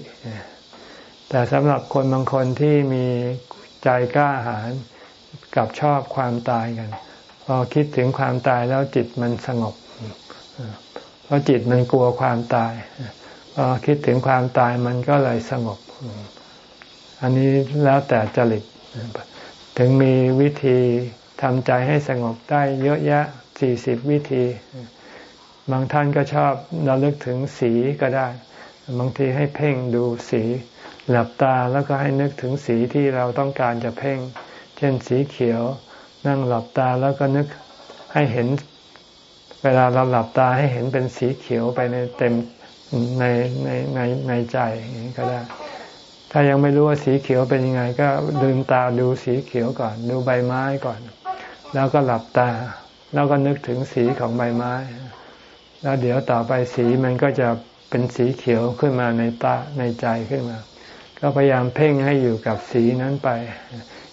Speaker 1: แต่สำหรับคนบางคนที่มีใจกล้าหาญกับชอบความตายกัน อคิดถึงความตายแล้วจิตมันสงบ เพราะจิตมันกลัวความตาย พอคิดถึงความตายมันก็เลยสงบ อันนี้แล้วแต่จริต ถึงมีวิธีทำใจให้สงบได้เยอะแยะสี่สิบวิธี บางท่านก็ชอบเราเลิกถึงสีก็ได้ บางทีให้เพ่งดูสีหลับตาแล้วก็ให้นึกถึงสีที่เราต้องการจะเพ่ง เช่นสีเขียว นั่งหลับตาแล้วก็นึกให้เห็น เวลาเราหลับตาให้เห็นเป็นสีเขียวไปในเต็มในในในในใจก็ได้ ถ้ายังไม่รู้ว่าสีเขียวเป็นยังไง ก็ลืมตาดูสีเขียวก่อน ดูใบไม้ก่อน แล้วก็หลับตา แล้วก็นึกถึงสีของใบไม้ แล้วเดี๋ยวต่อไปสีมันก็จะเป็นสีเขียวขึ้นมาในตาในใจขึ้นมา ก็พยายามเพ่งให้อยู่กับสีนั้นไป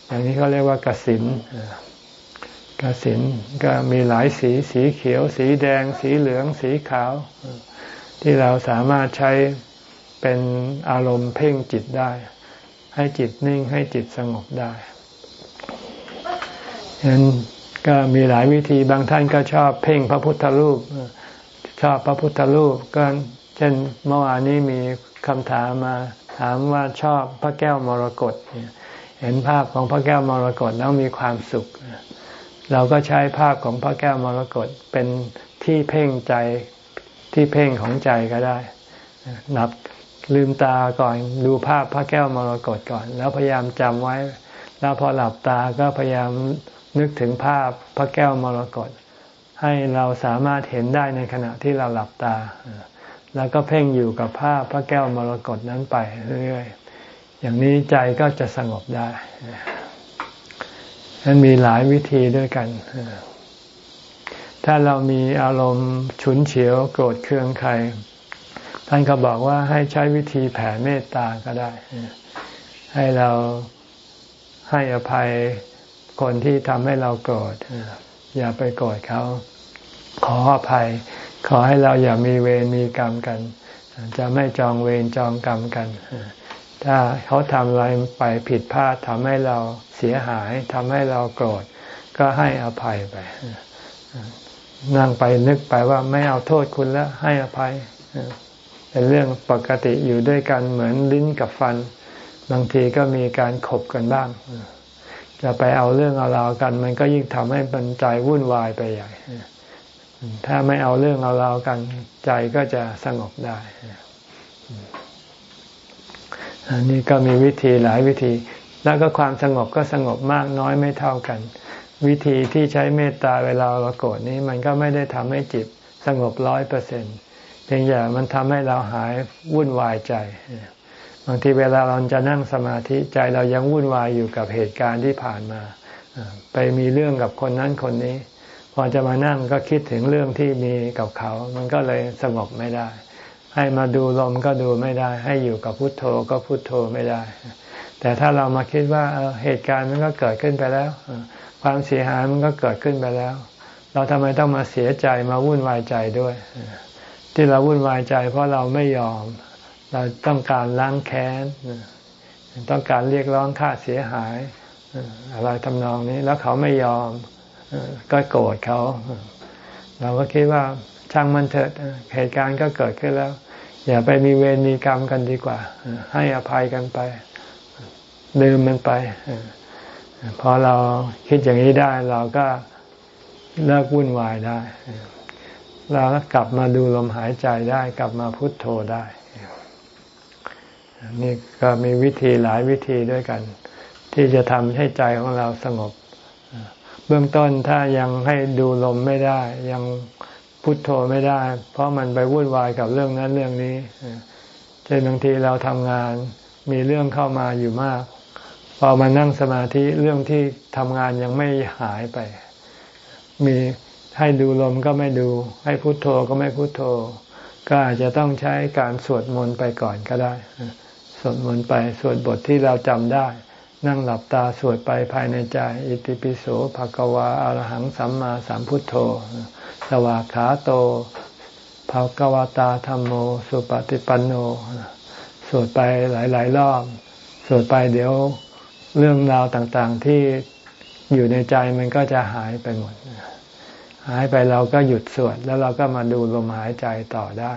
Speaker 1: อย่างนี้เขาเรียกว่ากสิน กสินก็มีหลายสีสีเขียว สีแดง สีเหลือง สีขาว ที่เราสามารถใช้เป็นอารมณ์เพ่งจิตได้ ให้จิตนิ่งให้จิตสงบได้ฉะนั้นก็มีหลายวิธีบางท่านก็ชอบเพ่งพระพุทธรูป ชอบพระพุทธรูป ก็เช่นเมื่อวานนี้มีคำถามมาถามว่าชอบพระแก้วมรกตเห็นภาพของพระแก้วมรกตแล้วมีความสุข เราก็ใช้ภาพของพระแก้วมรกตเป็นที่เพ่งใจที่เพ่งของใจก็ได้ นับลืมตาก่อนดูภาพพระแก้วมรกตก่อน แล้วพยายามจำไว้ แล้วพอหลับตาก็พยายามนึกถึงภาพพระแก้วมรกตให้เราสามารถเห็นได้ในขณะที่เราหลับตา แล้วก็เพ่งอยู่กับภาพพระแก้วมรกตนั้นไปเรื่อยๆอย่างนี้ใจก็จะสงบได้ นั้นมีหลายวิธีด้วยกัน ถ้าเรามีอารมณ์ฉุนเฉียวโกรธเคืองใคร ท่านก็บอกว่าให้ใช้วิธีแผ่เมตตาก็ได้ ให้เราให้อภัยคนที่ทำให้เราโกรธ อย่าไปโกรธเขา ขออภัย ขอให้เราอย่ามีเวรมีกรรมกัน จะไม่จองเวรจองกรรมกัน ถ้าเขาทำอะไรไปผิดพลาดทำให้เราเสียหายทำให้เราโกรธ ก็ให้อภัยไป นั่งไปนึกไปว่าไม่เอาโทษคุณแล้วให้อภัย เป็นเรื่องปกติอยู่ด้วยกันเหมือนลิ้นกับฟัน บางทีก็มีการขบกันบ้าง จะไปเอาเรื่องเอาราวกัน มันก็ยิ่งทำให้ปันใจวุ่นวายไปใหญ่ ถ้าไม่เอาเรื่องเอาราวกันใจก็จะสงบได้ อันนี้ก็มีวิธีหลายวิธี แล้วก็ความสงบก็สงบมากน้อยไม่เท่ากัน วิธีที่ใช้เมตตาเวลาเราโกรธนี้มันก็ไม่ได้ทำให้จิตสงบร้อยเปอร์เซ็นต์พียงแต่มันทำให้เราหายวุ่นวายใจ บางทีเวลาเราจะนั่งสมาธิใจเรายังวุ่นวายอยู่กับเหตุการณ์ที่ผ่านมา ไปมีเรื่องกับคนนั้นคนนี้ พอจะมานั่งก็คิดถึงเรื่องที่มีกับเขา มันก็เลยสงบไม่ได้ ให้มาดูลมก็ดูไม่ได้ ให้อยู่กับพุทโธก็พุทโธไม่ได้ แต่ถ้าเรามาคิดว่าเหตุการณ์มันก็เกิดขึ้นไปแล้ว ความเสียหายมันก็เกิดขึ้นไปแล้ว เราทำไมต้องมาเสียใจมาวุ่นวายใจด้วย ที่เราวุ่นวายใจ เพราะเราไม่ยอม เราต้องการล้างแค้นต้องการเรียกร้องค่าเสียหายอะไรทำนองนี้แล้วเขาไม่ยอมก็โกรธเขา เราก็คิดว่าช่างมันเถิดเหตุการณ์ก็เกิดขึ้นแล้ว อย่าไปมีเวรมีกรรมกันดีกว่า ให้อภัยกันไป ลืมมันไป พอเราคิดอย่างนี้ได้ เราก็เลิกวุ่นวายได้แล้วกลับมาดูลมหายใจได้ กลับมาพุทโธได้ นี่ก็มีวิธีหลายวิธีด้วยกัน ที่จะทำให้ใจของเราสงบ เบื้องต้นถ้ายังให้ดูลมไม่ได้ยัง พุทโธไม่ได้ เพราะมันไปวุ่นวายกับเรื่องนั้นเรื่องนี้เช่นบางทีเราทำงานมีเรื่องเข้ามาอยู่มาก พอมานั่งสมาธิเรื่องที่ทำงานยังไม่หายไป มีให้ดูลมก็ไม่ดู ให้พุโทโธก็ไม่พุโทโธ ก็อาจจะต้องใช้การสวดมนต์ไปก่อนก็ได้ สวดมนต์ไปสวดบทที่เราจำได้ นั่งหลับตาสวดไปภายในใจ อิติปิโสภะกวาอรหังสัมมาสัมพุทโธ สวากขาโตภะกวาตาธรรมโม สุปฏิปันโน สวดไปหลาย ๆ รอบ สวดไปเดี๋ยวเรื่องราวต่างๆที่อยู่ในใจมันก็จะหายไปหมด หายไปเราก็หยุดสวด แล้วเราก็มาดูลมหายใจต่อได้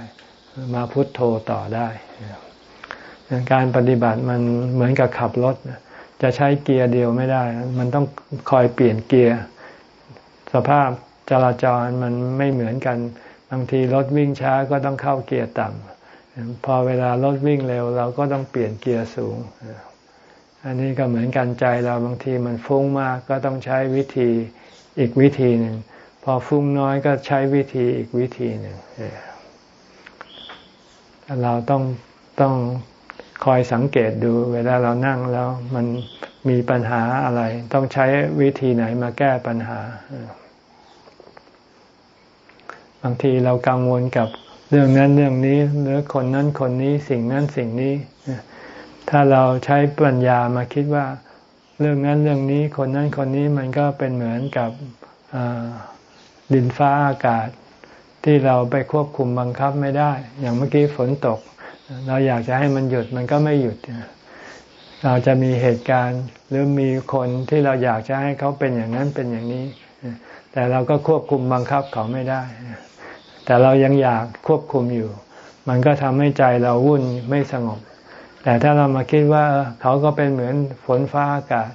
Speaker 1: มาพุทโธต่อได้ การปฏิบัติมันเหมือนกับขับรถ จะใช้เกียร์เดียวไม่ได้ มันต้องคอยเปลี่ยนเกียร์ สภาพ จราจรมันไม่เหมือนกัน บางทีรถวิ่งช้าก็ต้องเข้าเกียร์ต่ำพอเวลารถวิ่งเร็ว เราก็ต้องเปลี่ยนเกียร์สูง อันนี้ก็เหมือนกันใจเราบางทีมันฟุ้งมากก็ต้องใช้วิธีอีกวิธีหนึ่งพอฟุ้งน้อยก็ใช้วิธีอีกวิธีหนึ่งเราต้องต้องคอยสังเกตดูเวลาเรานั่งแล้วมันมีปัญหาอะไร ต้องใช้วิธีไหนมาแก้ปัญหา บางทีเรากังวลกับเรื่องนั้นเรื่องนี้หรือคนนั้นคนนี้สิ่งนั้นสิ่งนี้ ถ้าเราใช้ปัญญามาคิดว่าเรื่องนั้นเรื่องนี้คนนั้นคนนี้มันก็เป็นเหมือนกับดินฟ้าอากาศ ที่เราไปควบคุมบังคับไม่ได้ อย่างเมื่อกี้ฝนตก เราอยากจะให้มันหยุดมันก็ไม่หยุด เราจะมีเหตุการณ์หรือมีคนที่เราอยากจะให้เขาเป็นอย่างนั้นเป็นอย่างนี้ แต่เราก็ควบคุมบังคับเขาไม่ได้ แต่เรายังอยากควบคุมอยู่ มันก็ทำให้ใจเราวุ่นไม่สงบ แต่ถ้าเรามาคิดว่าเขาก็เป็นเหมือนฝนฟ้าอากาศ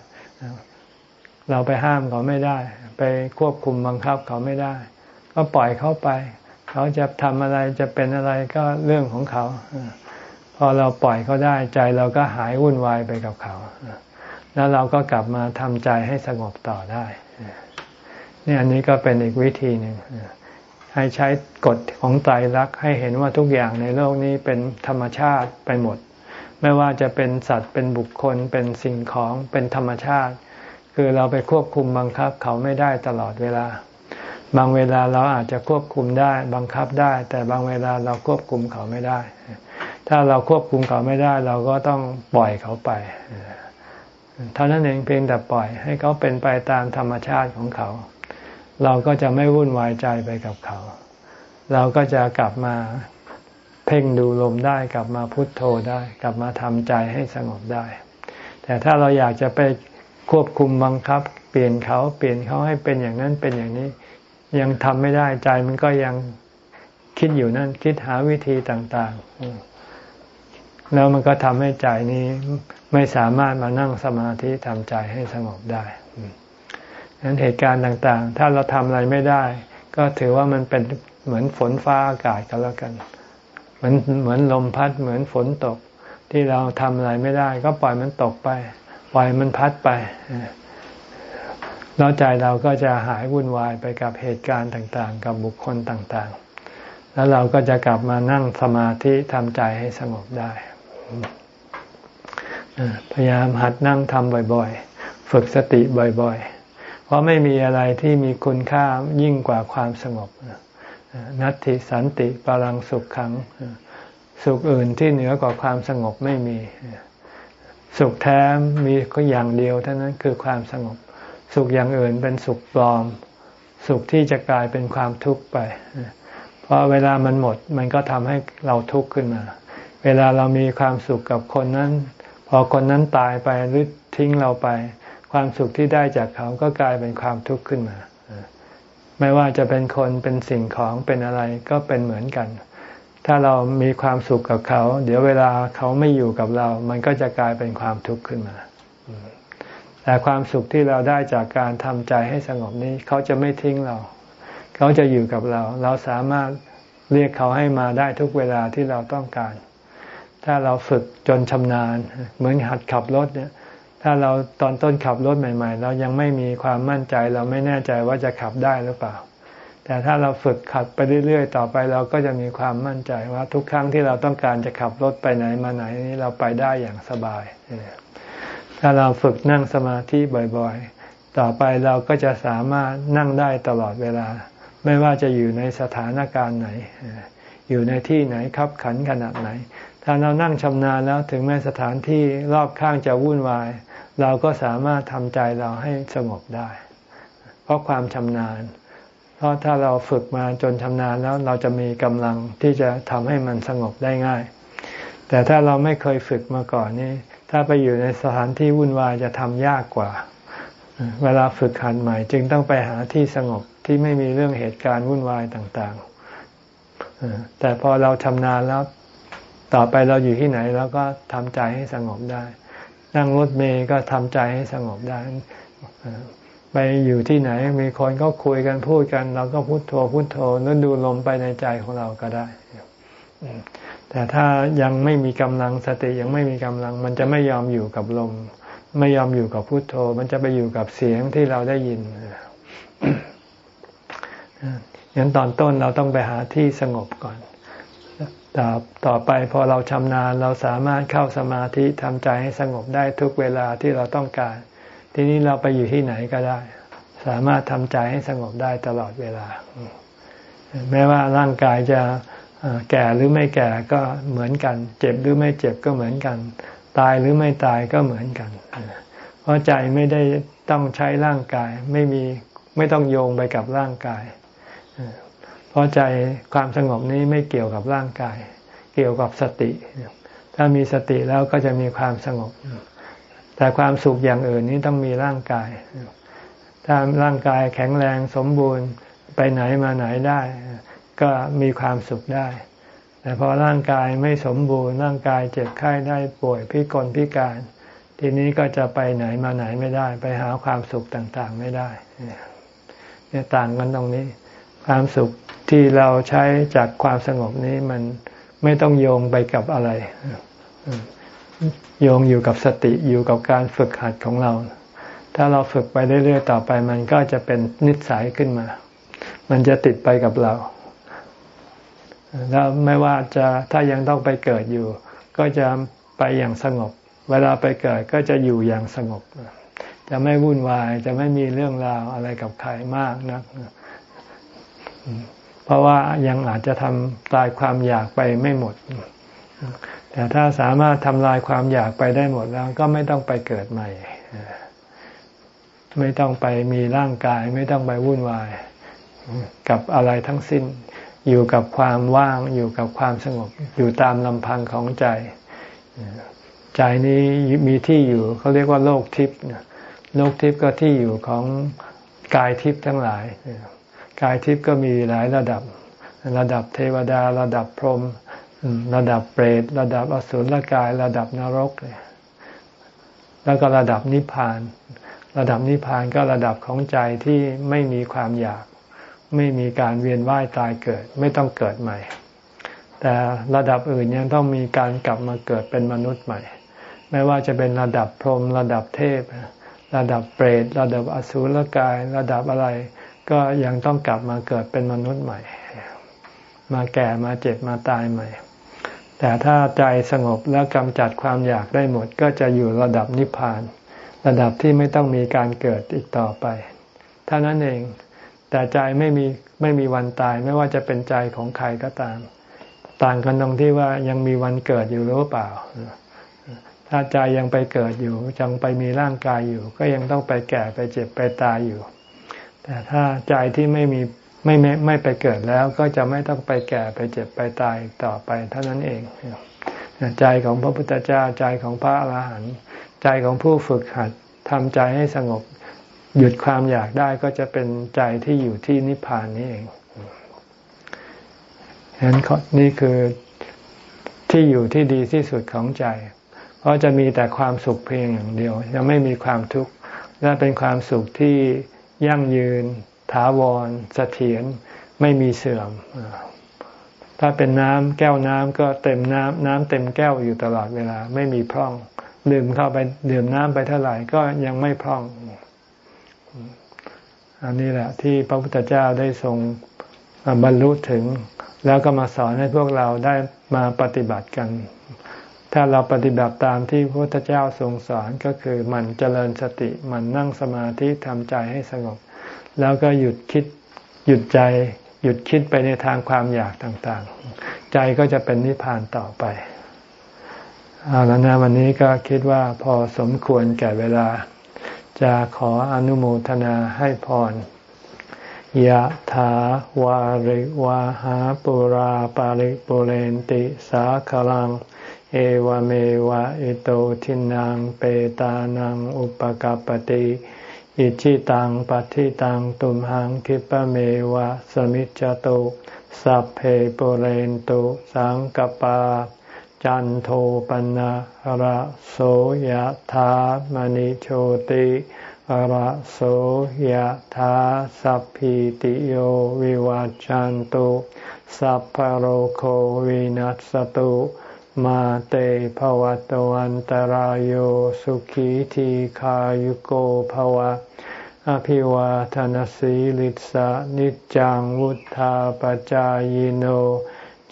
Speaker 1: เราไปห้ามเขาไม่ได้ ไปควบคุมบังคับเขาไม่ได้ ก็ปล่อยเขาไป เขาจะทำอะไรจะเป็นอะไรก็เรื่องของเขา พอเราปล่อยเขาได้ใจเราก็หายวุ่นวายไปกับเขาแล้วเราก็กลับมาทำใจให้สงบต่อได้นี่อันนี้ก็เป็นอีกวิธีหนึ่ง ให้ใช้กฎของไตรลักษณ์ให้เห็นว่าทุกอย่างในโลกนี้เป็นธรรมชาติไปหมด ไม่ว่าจะเป็นสัตว์เป็นบุคคลเป็นสิ่งของเป็นธรรมชาติ คือเราไปควบคุมบังคับเขาไม่ได้ตลอดเวลา บางเวลาเราอาจจะควบคุมได้บังคับได้ แต่บางเวลาเราควบคุมเขาไม่ได้ ถ้าเราควบคุมเขาไม่ได้ เราก็ต้องปล่อยเขาไปเท่านั้นเองเพียงแต่ปล่อยให้เขาเป็นไปตามธรรมชาติของเขา เราก็จะไม่วุ่นวายใจไปกับเขา เราก็จะกลับมาเพ่งดูลมได้กลับมาพุทโธได้ กลับมาทำใจให้สงบได้ แต่ถ้าเราอยากจะไปควบคุมบังคับ เปลี่ยนเขาเปลี่ยนเขาให้เป็นอย่างนั้นเป็นอย่างนี้ ยังทำไม่ได้ใจมันก็ยังคิดอยู่นั่นคิดหาวิธีต่าง ๆ แล้วมันก็ทำให้ใจนี้ไม่สามารถมานั่งสมาธิทำใจให้สงบได้ นั้นเหตุการณ์ต่างๆ ถ้าเราทำอะไรไม่ได้ ก็ถือว่ามันเป็นเหมือนฝนฟ้าอากาศก็แล้วกัน เหมือนเหมือนลมพัดเหมือนฝนตก ที่เราทำอะไรไม่ได้ ก็ปล่อยมันตกไป ปล่อยมันพัดไปแล้วใจเราก็จะหายวุ่นวายไปกับเหตุการณ์ต่างๆ กับบุคคลต่างๆ แล้วเราก็จะกลับมานั่งสมาธิทำใจให้สงบได้ พยายามหัดนั่งทำบ่อยๆ ฝึกสติบ่อยๆ เพราะไม่มีอะไรที่มีคุณค่ายิ่งกว่าความสงบนัตติสันติปรังสุขขัง สุขอื่นที่เหนือกว่าความสงบไม่มี สุขแท้มีก็อย่างเดียวเท่านั้นคือความสงบ สุขอย่างอื่นเป็นสุขปลอม สุขที่จะกลายเป็นความทุกข์ไปเพราะเวลามันหมดมันก็ทำให้เราทุกข์ขึ้นมา เวลาเรามีความสุขกับคนนั้น พอคนนั้นตายไปหรือทิ้งเราไป ความสุขที่ได้จากเขาก็กลายเป็นความทุกข์ขึ้นมา ไม่ว่าจะเป็นคนเป็นสิ่งของเป็นอะไรก็เป็นเหมือนกัน ถ้าเรามีความสุขกับเขา เดี๋ยวเวลาเขาไม่อยู่กับเรา มันก็จะกลายเป็นความทุกข์ขึ้นมา แต่ความสุขที่เราได้จากการทำใจให้สงบนี้ เขาจะไม่ทิ้งเรา เขาจะอยู่กับเรา เราสามารถเรียกเขาให้มาได้ทุกเวลาที่เราต้องการ ถ้าเราฝึกจนชำนาญ เหมือนหัดขับรถเนี่ย ถ้าเราตอนต้นขับรถใหม่ๆ เรายังไม่มีความมั่นใจ เราไม่แน่ใจว่าจะขับได้หรือเปล่า แต่ถ้าเราฝึกขับไปเรื่อยๆ ต่อไปเราก็จะมีความมั่นใจว่าทุกครั้งที่เราต้องการจะขับรถไปไหนมาไหนนี้เราไปได้อย่างสบาย ถ้าเราฝึกนั่งสมาธิบ่อยๆ ต่อไปเราก็จะสามารถนั่งได้ตลอดเวลา ไม่ว่าจะอยู่ในสถานการณ์ไหน อยู่ในที่ไหนครับขันขนาดไหน ถ้าเรานั่งชำนาญแล้วถึงแม้สถานที่รอบข้างจะวุ่นวาย เราก็สามารถทำใจเราให้สงบได้ เพราะความชำนาญ เพราะถ้าเราฝึกมาจนชำนาญแล้วเราจะมีกำลังที่จะทำให้มันสงบได้ง่าย แต่ถ้าเราไม่เคยฝึกมาก่อนนี่ถ้าไปอยู่ในสถานที่วุ่นวายจะทำยากกว่า เวลาฝึกหัดใหม่ จึงต้องไปหาที่สงบที่ไม่มีเรื่องเหตุการณ์วุ่นวายต่าง ๆ แต่พอเราชำนาญแล้ว ต่อไปเราอยู่ที่ไหนเราก็ทำใจให้สงบได้ นั่งรถเมย์ก็ทำใจให้สงบได้ไปอยู่ที่ไหนมีคนก็คุยกันพูดกัน เราก็พุโทโธพุโทโธแล้วดูลมไปในใจของเราก็ได้แต่ถ้ายังไม่มีกำลังสติยังไม่มีกำลัง มันจะไม่ยอมอยู่กับลม ไม่ยอมอยู่กับพุโทโธ มันจะไปอยู่กับเสียงที่เราได้ยินงั้นตอนต้นเราต้องไปหาที่สงบก่อน ต่อต่อไปพอเราชำนาญเราสามารถเข้าสมาธิทำใจให้สงบได้ทุกเวลาที่เราต้องการ ทีนี้เราไปอยู่ที่ไหนก็ได้ สามารถทำใจให้สงบได้ตลอดเวลา แม้ว่าร่างกายจะแก่หรือไม่แก่ก็เหมือนกัน เจ็บหรือไม่เจ็บก็เหมือนกัน ตายหรือไม่ตายก็เหมือนกัน เพราะใจไม่ได้ต้องใช้ร่างกายไม่มีไม่ต้องโยงไปกับร่างกาย ราะใจความสงบนี้ไม่เกี่ยวกับร่างกาย เกี่ยวกับสติ ถ้ามีสติแล้วก็จะมีความสงบ แต่ความสุขอย่างอื่นนี้ต้องมีร่างกาย ถ้าร่างกายแข็งแรงสมบูรณ์ไปไหนมาไหนได้ ก็มีความสุขได้ แต่พอร่างกายไม่สมบูรณ์ร่างกายเจ็บไข้ได้ป่วยพิกลพิการ ทีนี้ก็จะไปไหนมาไหนไม่ได้ ไปหาความสุขต่างๆไม่ได้เนี่ยต่างกันตรงนี้ ความสุข ที่เราใช้จากความสงบนี้มันไม่ต้องโยงไปกับอะไร โยงอยู่กับสติอยู่กับการฝึกหัดของเรา ถ้าเราฝึกไปเรื่อยๆต่อไป มันก็จะเป็นนิสัยขึ้นมา มันจะติดไปกับเรา แล้วไม่ว่าจะถ้ายังต้องไปเกิดอยู่ ก็จะไปอย่างสงบ เวลาไปเกิดก็จะอยู่อย่างสงบ จะไม่วุ่นวายจะไม่มีเรื่องราวอะไรกับใครมากนะัก เพราะว่ายังอาจจะทำลายความอยากไปไม่หมด แต่ถ้าสามารถทำลายความอยากไปได้หมดแล้วก็ไม่ต้องไปเกิดใหม่ ไม่ต้องไปมีร่างกาย ไม่ต้องไปวุ่นวาย กับอะไรทั้งสิ้น อยู่กับความว่างอยู่กับความสงบ อยู่ตามลำพังของใจ ใจนี้มีที่อยู่เขาเรียกว่าโลกทิพย์โลกทิพย์ก็ที่อยู่ของกายทิพย์ทั้งหลาย กายทิพย์ก็มีหลายระดับ ระดับเทวดา ระดับพรหมระดับเปรต ระดับอสุรกาย ระดับนรกเนี่ยแล้วก็ระดับนิพพาน ระดับนิพพานก็ระดับของใจที่ไม่มีความอยาก ไม่มีการเวียนว่ายตายเกิด ไม่ต้องเกิดใหม่ แต่ระดับอื่นยังต้องมีการกลับมาเกิดเป็นมนุษย์ใหม่ ไม่ว่าจะเป็นระดับพรหมระดับเทพ ระดับเปรต ระดับอสุรกาย ระดับอะไร ก็ยังต้องกลับมาเกิดเป็นมนุษย์ใหม่ มาแก่มาเจ็บมาตายใหม่ แต่ถ้าใจสงบแล้วกำจัดความอยากได้หมด ก็จะอยู่ระดับนิพพาน ระดับที่ไม่ต้องมีการเกิดอีกต่อไปเท่านั้นเอง แต่ใจไม่มีไม่มีวันตายไม่ว่าจะเป็นใจของใครก็ตาม ต่างกันตรงที่ว่ายังมีวันเกิดอยู่หรือเปล่า ถ้าใจยังไปเกิดอยู่ยังไปมีร่างกายอยู่ ก็ยังต้องไปแก่ไปเจ็บไปตายอยู่ แต่ถ้าใจที่ไม่มีไม่ไม่ไม่ไปเกิดแล้วก็จะไม่ต้องไปแก่ไปเจ็บไปตายต่อไปเท่านั้นเองใจของพระพุทธเจ้าใจของพระอรหันต์ใจของผู้ฝึกหัดทำใจให้สงบหยุดความอยากได้ก็จะเป็นใจที่อยู่ที่นิพพานนี่เองฉะนั้นนี่คือที่อยู่ที่ดีที่สุดของใจ เพราะจะมีแต่ความสุขเพียงอย่างเดียว ยังไม่มีความทุกข์และเป็นความสุขที่ ยั่งยืน ถาวรเสถียรไม่มีเสื่อม ถ้าเป็นน้ำแก้วน้ำก็เต็มน้ำน้ำเต็มแก้วอยู่ตลอดเวลา ไม่มีพร่อง ดื่มเข้าไปดื่มน้ำไปเท่าไหร่ก็ยังไม่พร่อง อันนี้แหละ ที่พระพุทธเจ้าได้ทรงบรรลุถึง แล้วก็มาสอนให้พวกเราได้มาปฏิบัติกัน ถ้าเราปฏิบัติตามที่พระพุทธเจ้าทรงสอนก็คือมันเจริญสติมันนั่งสมาธิทำใจให้สงบ แล้วก็หยุดคิดหยุดใจ หยุดคิดไปในทางความอยากต่างๆ ใจก็จะเป็นนิพพานต่อไปเอาแล้วนะวันนี้ก็คิดว่าพอสมควรแก่เวลา จะขออนุโมทนาให้พรยะถาวาริวาหาปุราปาริปุเรนติสาคลัง เอวเมวะอิโตทินังเปตานังอุปกัปติอิชิตังปัฏิตังตุมหังคิปะเมวะสมิจจตุสัพเพปเรนตุสังกปา จันโทปนะระโสยธามณิโชติระโสยธาสัพพิติโยวิวัจจันตุสัพพโรโควินัสตุ มาเตภวัตวันตารโยสุขีทีขายุโกภวะ อภิวาทานสีลิสะนิจังวุธาปจายโน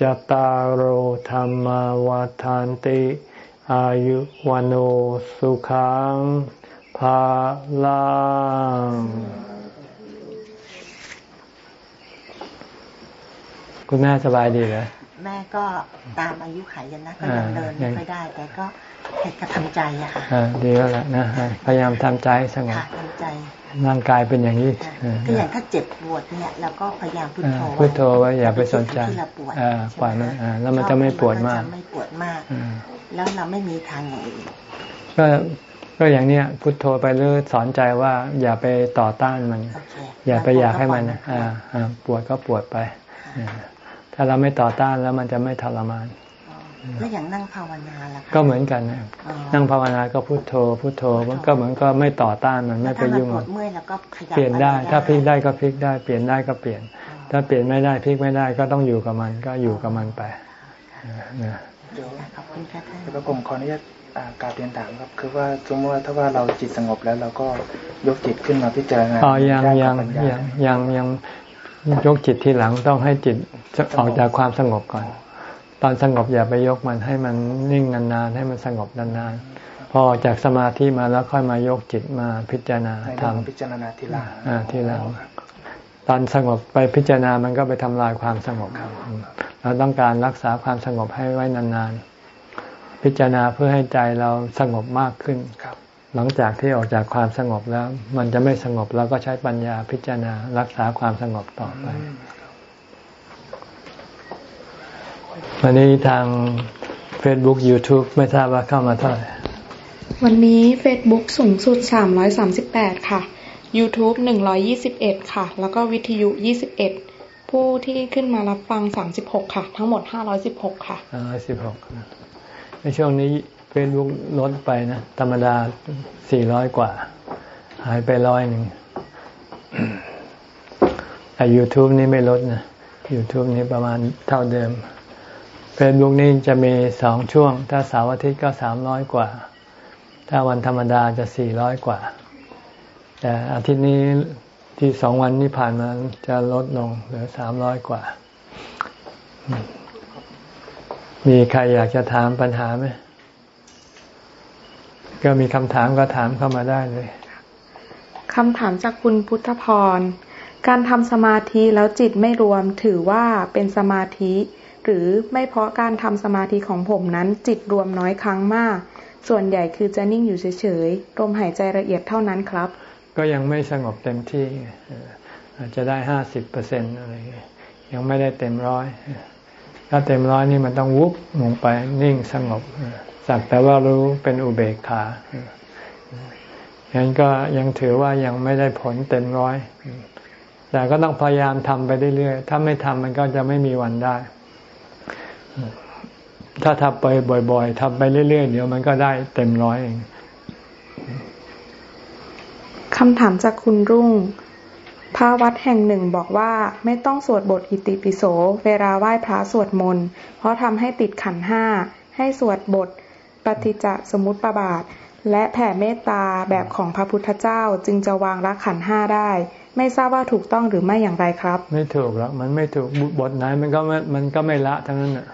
Speaker 1: จตารโหธรรมวาทานติ อายุวันโอสุขังภาลังคุณแม่สบายดีเหรอ
Speaker 2: แม่ก็ตามอายุขัยยันนะก็ยังเดินไม่ได้ แต่ก็เหตุกระทำใจอะค่ะ
Speaker 1: ดีแล้วแหละนะพยายามทำใจสงบทำใจร่างกายเป็นอย่างนี้
Speaker 2: ก็อย่างถ้าเจ็บปวดเนี่ยเราก็พยายามพุทโธ
Speaker 1: พุทโธไว้อย่าไปสนใจกว่านั้นแล้วมันจะไม่ปวดมาก
Speaker 2: ไม่ปวดมาก แล้วเราไม่มีทางอย่างอื่น
Speaker 1: ก็ก็อย่างเนี้ยพุทโธไปเรื่อยสอนใจว่าอย่าไปต่อต้านมัน อย่าไปอยากให้มันอ่าปวดก็ปวดไป ถ้าเราไม่ต่อต้านแล้วมันจะไม่ทรมาน
Speaker 2: แล้วอย่างนั่งภาวนาล่ะ
Speaker 1: ก็เหมือนกันนะนั่งภาวนาก็พุโทโธ พุโทโธมันก็เหมือนก็ไม่ต่อต้านมันไม่ไปยุ่ง
Speaker 2: มันเมื่อยแล้วก็
Speaker 1: เปลี่ยนได้ ถ้าพลิกได้ก็พลิกได้ เปลี่ยนได้ก็เปลี่ยน ถ้าเปลี่ยนไม่ได้พลิกไม่ได้ก็ต้องอยู่กับมันก็อยู่กับมันไป
Speaker 2: นะขอบคุณครับ
Speaker 3: แล้วก็ผมขออนุญาตการเรียนถามครับ คือว่าสมมติว่าถ้าว่าเราจิตสงบแล้วเราก็ยกจิตขึ้นมาพิจารณา
Speaker 1: อ๋อยังยังยังยังยัง ยกจิตทีหลังต้องให้จิตออกจากความสงบก่อน ตอนสงบอย่าไปยกมันให้มันนิ่งนานๆ ให้มันสงบนานๆ พอจากสมาธิมาแล้วค่อยมายกจิตมาพิจารณา
Speaker 3: ทำพิจารณาทีหลัง
Speaker 1: อ่าทีหลังตอนสงบไปพิจารณามันก็ไปทำลายความสงบเราต้องการรักษาความสงบให้ไว้นานๆ พิจารณาเพื่อให้ใจเราสงบมากขึ้น หลังจากที่ออกจากความสงบแล้ว มันจะไม่สงบเราก็ใช้ปัญญาพิจารณารักษาความสงบต่อไป วันนี้ทาง Facebook YouTube ไม่ทราบว่าเข้ามาเท่าไหร่
Speaker 4: วันนี้ Facebook สูงสุด 338 ค่ะ YouTube 121 ค่ะ แล้วก็วิทยุ 21 ผู้ที่ขึ้นมารับฟัง 36 ค่ะ ทั้งหมด 516 ค่ะ
Speaker 1: 516ในช่วงนี้ Facebook ลดไปนะ ธรรมดา400กว่า หายไปร้อยหนึ่งแต่ YouTube นี่ไม่ลดนะ YouTube นี่ประมาณเท่าเดิมเฟซบุ๊กนี้จะมีสองช่วง ถ้าเสาร์อาทิตย์ก็สามร้อยกว่า ถ้าวันธรรมดาจะสี่ร้อยกว่า แต่อาทิตย์นี้ที่สองวันนี้ผ่านมาจะลดลงเหลือสามร้อยกว่า มีใครอยากจะถามปัญหาไหม ก็มีคำถามก็ถามเข้ามาได้เลย
Speaker 4: คำถามจากคุณพุทธพร การทำสมาธิแล้วจิตไม่รวมถือว่าเป็นสมาธิ หรือไม่เพราะการทำสมาธิของผมนั้นจิตรวมน้อยครั้งมาก ส่วนใหญ่คือจะนิ่งอยู่เฉยๆลมหายใจละเอียดเท่านั้นครับ
Speaker 1: ก็ยังไม่สงบเต็มที่อาจจะได้ห้าสิบเปอร์เซ็นต์อะไรยังไม่ได้เต็มร้อย ถ้าเต็มร้อยนี่มันต้องวุบลงไปนิ่งสงบ สักแต่ว่ารู้เป็นอุเบกขาอย่างนั้นก็ยังถือว่ายังไม่ได้ผลเต็มร้อย แต่ก็ต้องพยายามทำไปเรื่อยๆ ถ้าไม่ทำมันก็จะไม่มีวันได้ ถ้าทำไปบ่อยๆทำไปเรื่อยๆ เดี๋ยวมันก็ได้เต็มร้อยเอง
Speaker 4: คำถามจากคุณรุ่งพระวัดแห่งหนึ่งบอกว่าไม่ต้องสวดบทอิติปิโส เวลาไหว้พระสวดมนต์ เพราะทำให้ติดขันห้า ให้สวดบท ปฏิจจสมุติปบาท และแผ่เมตตาแบบของพระพุทธเจ้าจึงจะวางรักขันห้าได้ ไม่ทราบว่าถูกต้องหรือไม่อย่างไรครับ
Speaker 1: ไม่ถูกหรอกมันไม่ถูกบทไหนมันก็มันก็ไม่ละทั้งนั้นอะ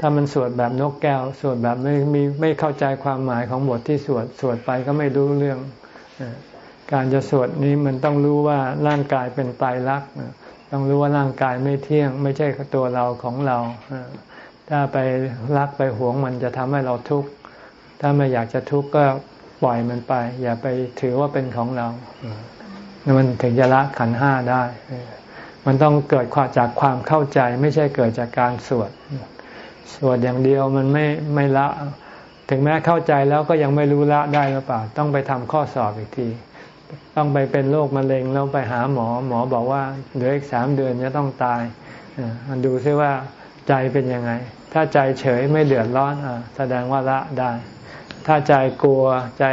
Speaker 1: ถ้ามันสวดแบบนกแก้ว สวดแบบไม่มีไม่เข้าใจความหมายของบทที่สวดสวดไปก็ไม่รู้เรื่องการจะสวดนี้มันต้องรู้ว่าร่างกายเป็นตายรักต้องรู้ว่าร่างกายไม่เที่ยง ไม่ใช่ตัวเราของเราถ้าไปรักไปหวงมันจะทำให้เราทุกข์ ถ้าไม่อยากจะทุกข์ก็ปล่อยมันไป อย่าไปถือว่าเป็นของเรา มันถึงจะละขันห้าได้ มันต้องเกิดความจากความเข้าใจ ไม่ใช่เกิดจากการสวด สวดอย่างเดียวมันไม่ไม่ละ ถึงแม้เข้าใจแล้วก็ยังไม่รู้ละได้หรือเปล่า ต้องไปทำข้อสอบอีกที ต้องไปเป็นโรคมะเร็งแล้วไปหาหมอ หมอบอกว่าเหลืออีกสามเดือนจะต้องตายมันดูซิว่าใจเป็นยังไง ถ้าใจเฉยไม่เดือดร้อนอแสดงว่าละได้ ถ้าใจกลัวใจ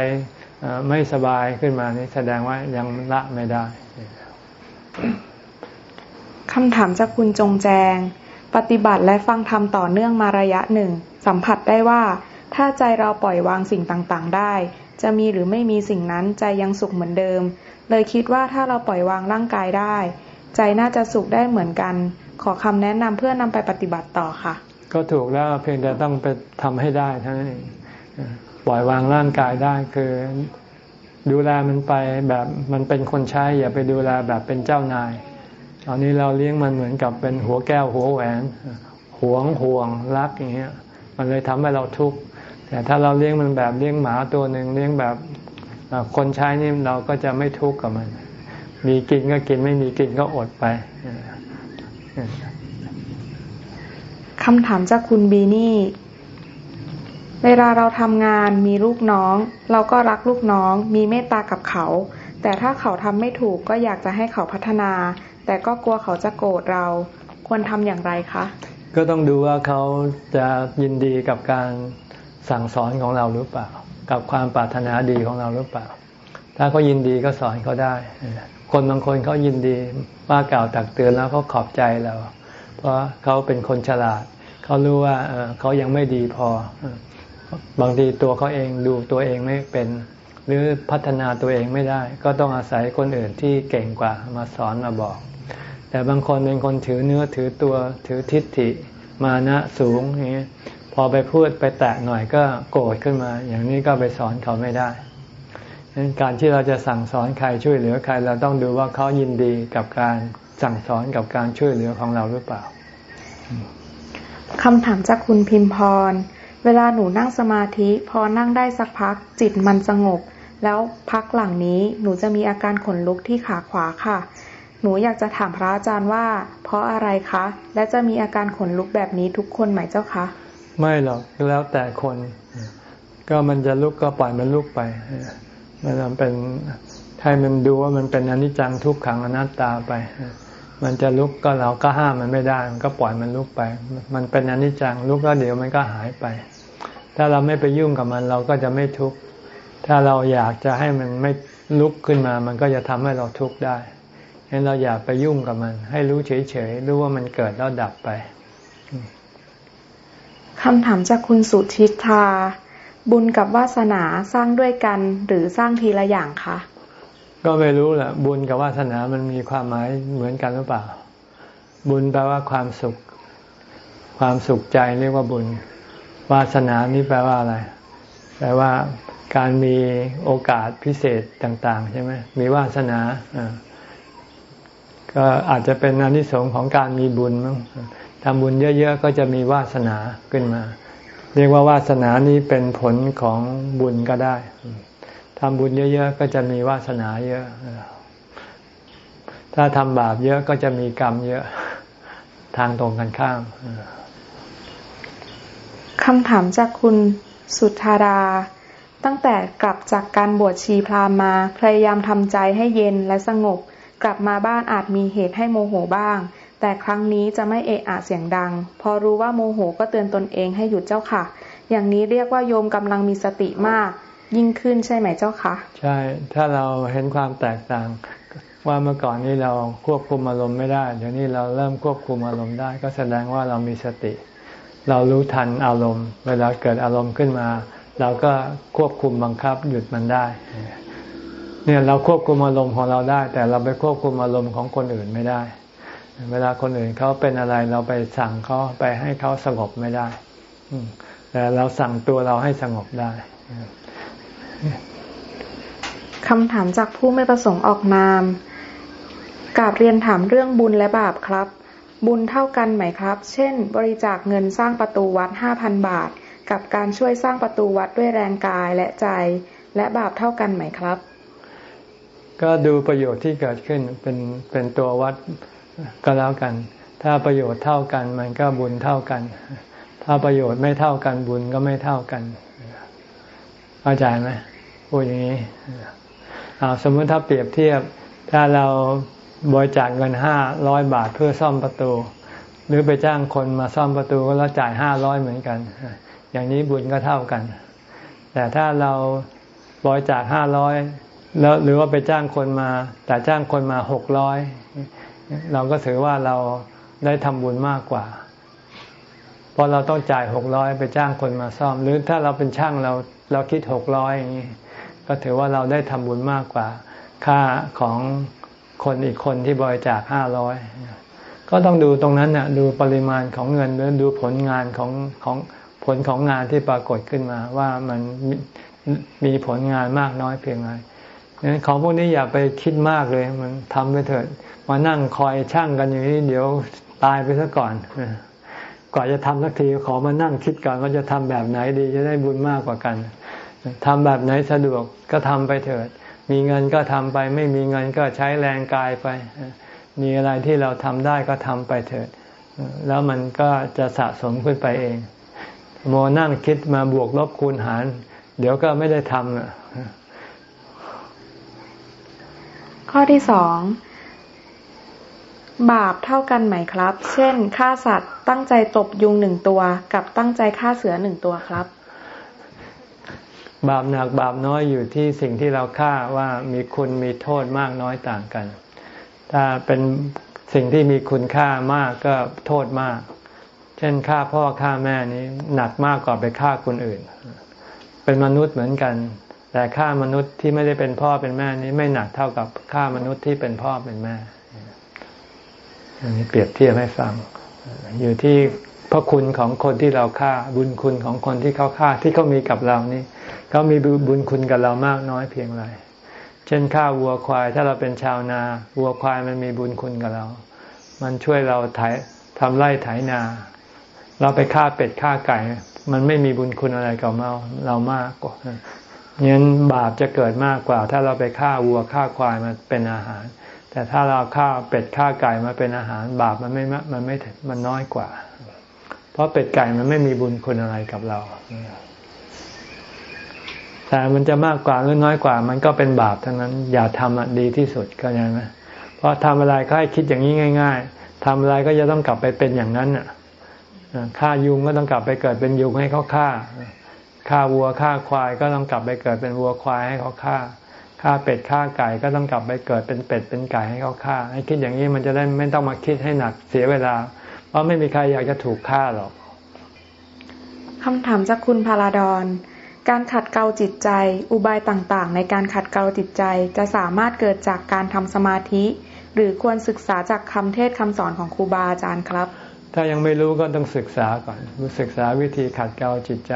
Speaker 1: ไม่สบายขึ้นมานี่แสดงว่ายังละไม่ได้
Speaker 4: คำถามจากคุณจงแจง ปฏิบัติและฟังธรรมต่อเนื่องมาระยะหนึ่ง สัมผัสได้ว่า ถ้าใจเราปล่อยวางสิ่งต่างๆ ได้ จะมีหรือไม่มีสิ่งนั้นใจยังสุขเหมือนเดิม เลยคิดว่าถ้าเราปล่อยวางร่างกายได้ ใจน่าจะสุขได้เหมือนกัน ขอคำแนะนำเพื่อนำไปปฏิบัติต่อค่ะ
Speaker 1: ก็ถูกแล้วเพียงแต่ต้องไปทำให้ได้เท่านั้นเองปล่อยวางร่างกายได้คือดูแลมันไปแบบมันเป็นคนใช้ อย่าไปดูแลแบบเป็นเจ้านายตอนนี้เราเลี้ยงมันเหมือนกับเป็นหัวแก้วหัวแหวนหวงห่วงรักอย่างเงี้ย มันเลยทำให้เราทุกข์แต่ถ้าเราเลี้ยงมันแบบเลี้ยงหมาตัวหนึ่งเลี้ยงแบบคนใช้นี่เราก็จะไม่ทุกข์กับมัน มีกินก็กินไม่มีกินก็อดไป
Speaker 4: คำถามจากคุณบีนี่ เวลาเราทำงานมีลูกน้อง เราก็รักลูกน้อง มีเมตตากับเขา แต่ถ้าเขาทำไม่ถูกก็อยากจะให้เขาพัฒนา แต่ก็กลัวเขาจะโกรธเรา ควรทำอย่างไรคะ
Speaker 1: ก็ต้องดูว่าเขาจะยินดีกับการสั่งสอนของเราหรือเปล่า กับความปรารถนาดีของเราหรือเปล่า ถ้าเขายินดีก็สอนเขาได้ คนบางคนเขายินดีว่ากล่าวตักเตือนแล้วเขาขอบใจเรา เพราะเขาเป็นคนฉลาด เขารู้ว่าเขายังไม่ดีพอ บางทีตัวเขาเองดูตัวเองไม่เป็น หรือพัฒนาตัวเองไม่ได้ ก็ต้องอาศัยคนอื่นที่เก่งกว่ามาสอนมาบอก แต่บางคนเป็นคนถือเนื้อถือตัวถือทิฏฐิมานะสูงนี้พอไปพูดไปแตะหน่อยก็โกรธขึ้นมา อย่างนี้ก็ไปสอนเขาไม่ได้ดังนั้นการที่เราจะสั่งสอนใครช่วยเหลือใคร เราต้องดูว่าเขายินดีกับการสั่งสอนกับการช่วยเหลือของเราหรือเปล่า
Speaker 4: คำถามจากคุณพิมพร เวลาหนูนั่งสมาธิ พอนั่งได้สักพัก จิตมันสงบ แล้วพักหลังนี้หนูจะมีอาการขนลุกที่ขาขวาค่ะ หนูอยากจะถามพระอาจารย์ว่า เพราะอะไรคะ และจะมีอาการขนลุกแบบนี้ทุกคนไหมเจ้าคะ
Speaker 1: ไม่หรอกแล้วแต่คน ก็มันจะลุกก็ปล่อยมันลุกไป มันเป็นให้มันดูว่ามันเป็นอนิจจังทุกขังอนัตตาไป มันจะลุกก็เราก็ห้ามมันไม่ได้ มันก็ปล่อยมันลุกไป มันเป็นอนิจจังลุกแล้วเดี๋ยวมันก็หายไป ถ้าเราไม่ไปยุ่งกับมันเราก็จะไม่ทุกข์ถ้าเราอยากจะให้มันไม่ลุกขึ้นมา มันก็จะทำให้เราทุกข์ได้ฉะนั้นเราอย่าไปยุ่งกับมัน ให้รู้เฉยๆรู้ว่ามันเกิดแล้วดับไป
Speaker 4: คำถามจากคุณสุชิตา บุญกับวาสนาสร้างด้วยกันหรือสร้างทีละอย่างคะ
Speaker 1: ก็ไม่รู้แหละบุญกับวาสนามันมีความหมายเหมือนกันหรือเปล่า บุญแปลว่าความสุข ความสุขใจเรียกว่าบุญ วาสนานี่แปลว่าอะไร แปลว่าการมีโอกาสพิเศษต่าง ๆ ใช่ไหมมีวาสนาก็อาจจะเป็นอนิสงส์ของการมีบุญมั้งทำบุญเยอะ ๆ ก็จะมีวาสนาขึ้นมา เรียกว่าวาสนานี้เป็นผลของบุญก็ได้ ทำบุญเยอะๆ ก็จะมีวาสนาเยอะ ถ้าทำบาปเยอะก็จะมีกรรมเยอะทางตรงกันข้าม
Speaker 4: คำถามจากคุณสุธารา ตั้งแต่กลับจากการบวชชีพราหมณ์มา พยายามทำใจให้เย็นและสงบ กลับมาบ้านอาจมีเหตุให้โมโหบ้าง แต่ครั้งนี้จะไม่เอะอะเสียงดัง พอรู้ว่าโมโหก็เตือนตนเองให้หยุดเจ้าค่ะ อย่างนี้เรียกว่าโยมกำลังมีสติมาก ยิ่งขึ้นใช่ไหมเจ้าคะ
Speaker 1: ใช่ ถ้าเราเห็นความแตกต่าง ว่าเมื่อก่อนนี้เราควบคุมอารมณ์ไม่ได้เดี๋ยวนี้เราเริ่มควบคุมอารมณ์ได้ ก็แสดงว่าเรามีสติ เรารู้ทันอารมณ์ เวลาเกิดอารมณ์ขึ้นมา เราก็ควบคุมบังคับหยุดมันได้ เนี่ยเราควบคุมอารมณ์ของเราได้ แต่เราไปควบคุมอารมณ์ของคนอื่นไม่ได้ เวลาคนอื่นเขาเป็นอะไรเราไปสั่งเขาไปให้เขาสงบไม่ได้แต่เราสั่งตัวเราให้สงบได้
Speaker 4: คำถามจากผู้ไม่ประสงค์ออกนามกาบเรียนถามเรื่องบุญและบาปครับ บุญเท่ากันไหมครับ เช่น บริจาคเงินสร้างประตูวัดห้าพันบาท กับการช่วยสร้างประตูวัดด้วยแรงกายและใจ และบาปเท่ากันไหมครับ
Speaker 1: ก็ดูประโยชน์ที่เกิดขึ้นเป็นเป็นตัววัดก็แล้วกัน ถ้าประโยชน์เท่ากันมันก็บุญเท่ากัน ถ้าประโยชน์ไม่เท่ากันบุญก็ไม่เท่ากัน เข้าใจไหมพูดอย่างนี้เอาสมมติถ้าเปรียบเทียบ ถ้าเราบริจาคเงินห้าร้อยบาทเพื่อซ่อมประตู หรือไปจ้างคนมาซ่อมประตูก็แล้วจ่ายห้าร้อยเหมือนกัน อย่างนี้บุญก็เท่ากัน แต่ถ้าเราบริจาคห้าร้อยแล้วหรือว่าไปจ้างคนมา แต่จ้างคนมาหกร้อยเราก็ถือว่าเราได้ทำบุญมากกว่า เพราะเราต้องจ่ายหกร้อยไปจ้างคนมาซ่อม หรือถ้าเราเป็นช่างเราเราคิดหกร้อยอย่างนี้ก็ถือว่าเราได้ทำบุญมากกว่า ค่าของคนอีกคนที่บริจาคห้าร้อยก็ต้องดูตรงนั้นน่ะดูปริมาณของเงินหรือดูผลงานของของผลของงานที่ปรากฏขึ้นมาว่ามันมีผลงานมากน้อยเพียงไรของพวกนี้อย่าไปคิดมากเลย มันทำไปเถิดมานั่งคอยช่างกันอย่างนี้เดี๋ยวตายไปซะก่อน ก่อนจะทำสักทีขอมานั่งคิดก่อนว่าจะทำแบบไหนดีจะได้บุญมากกว่ากันทำแบบไหนสะดวกก็ทำไปเถิด มีเงินก็ทำไป ไม่มีเงินก็ใช้แรงกายไป มีอะไรที่เราทำได้ก็ทำไปเถิด แล้วมันก็จะสะสมขึ้นไปเองโมนั่งคิดมาบวกลบคูณหาร เดี๋ยวก็ไม่ได้ทำ
Speaker 4: ข้อที่สอง บาปเท่ากันไหมครับ เช่น ฆ่าสัตว์ตั้งใจตบยุงหนึ่งตัว กับตั้งใจฆ่าเสือหนึ่งตัวครับ
Speaker 1: บาปหนักบาปน้อยอยู่ที่สิ่งที่เราฆ่าว่ามีคุณมีโทษมากน้อยต่างกัน ถ้าเป็นสิ่งที่มีคุณค่ามากก็โทษมาก เช่นฆ่าพ่อฆ่าแม่นี้หนักมากกว่าไปฆ่าคนอื่น เป็นมนุษย์เหมือนกัน แต่ฆ่ามนุษย์ที่ไม่ได้เป็นพ่อเป็นแม่นี้ไม่หนักเท่ากับฆ่ามนุษย์ที่เป็นพ่อเป็นแม่ อันนี้เปรียบเทียบให้ฟัง อยู่ที่พระคุณของคนที่เราฆ่าบุญคุณของคนที่เขาฆ่าที่เขามีกับเรานี่เขามีบุญคุณกับเรามากน้อยเพียงไรเช่นฆ่าวัวควาย ถ้าเราเป็นชาวนาวัวควายมันมีบุญคุณกับเรา มันช่วยเราไถทำไร่ไถนา เราไปฆ่าเป็ดฆ่าไก่ มันไม่มีบุญคุณอะไรกับเราเรามากกว่างั้นบาปจะเกิดมากกว่า ถ้าเราไปฆ่าวัวฆ่าควายมาเป็นอาหาร แต่ถ้าเราฆ่าวเป็ดฆ่าไก่มาเป็นอาหารบาปมันไม่มันไม่มันน้อยกว่า เพราะเป็ดไก่มันไม่มีบุญคุณอะไรกับเรา แต่มันจะมากกว่าหรือน้อยกว่า มันก็เป็นบาปทั้งนั้น อย่าทำดีที่สุดก็ยังนะเพราะทำอะไรก็ให้คิดอย่างนี้ง่าย ๆทำอะไรก็จะต้องกลับไปเป็นอย่างนั้นอะฆ่ายุงก็ต้องกลับไปเกิดเป็นยุงให้เขาฆ่าฆ่าวัวฆ่าควายก็ต้องกลับไปเกิดเป็นวัวควายให้เขาฆ่า ฆ่าเป็ดฆ่าไก่ก็ต้องกลับไปเกิดเป็นเป็ดเป็นไก่ให้เขาฆ่า ให้คิดอย่างนี้มันจะได้ไม่ต้องมาคิดให้หนักเสียเวลา เพราะไม่มีใครอยากจะถูกฆ่าหรอก
Speaker 4: คำถามจากคุณพาราดอนการขัดเกลาจิตใจ อุบายต่างๆ ในการขัดเกลาจิตใจจะสามารถเกิดจากการทำสมาธิ หรือควรศึกษาจากคำเทศคำสอนของครูบาอาจารย์ครับ
Speaker 1: ถ้ายังไม่รู้ก็ต้องศึกษาก่อนศึกษาวิธีขัดเกลาจิตใจ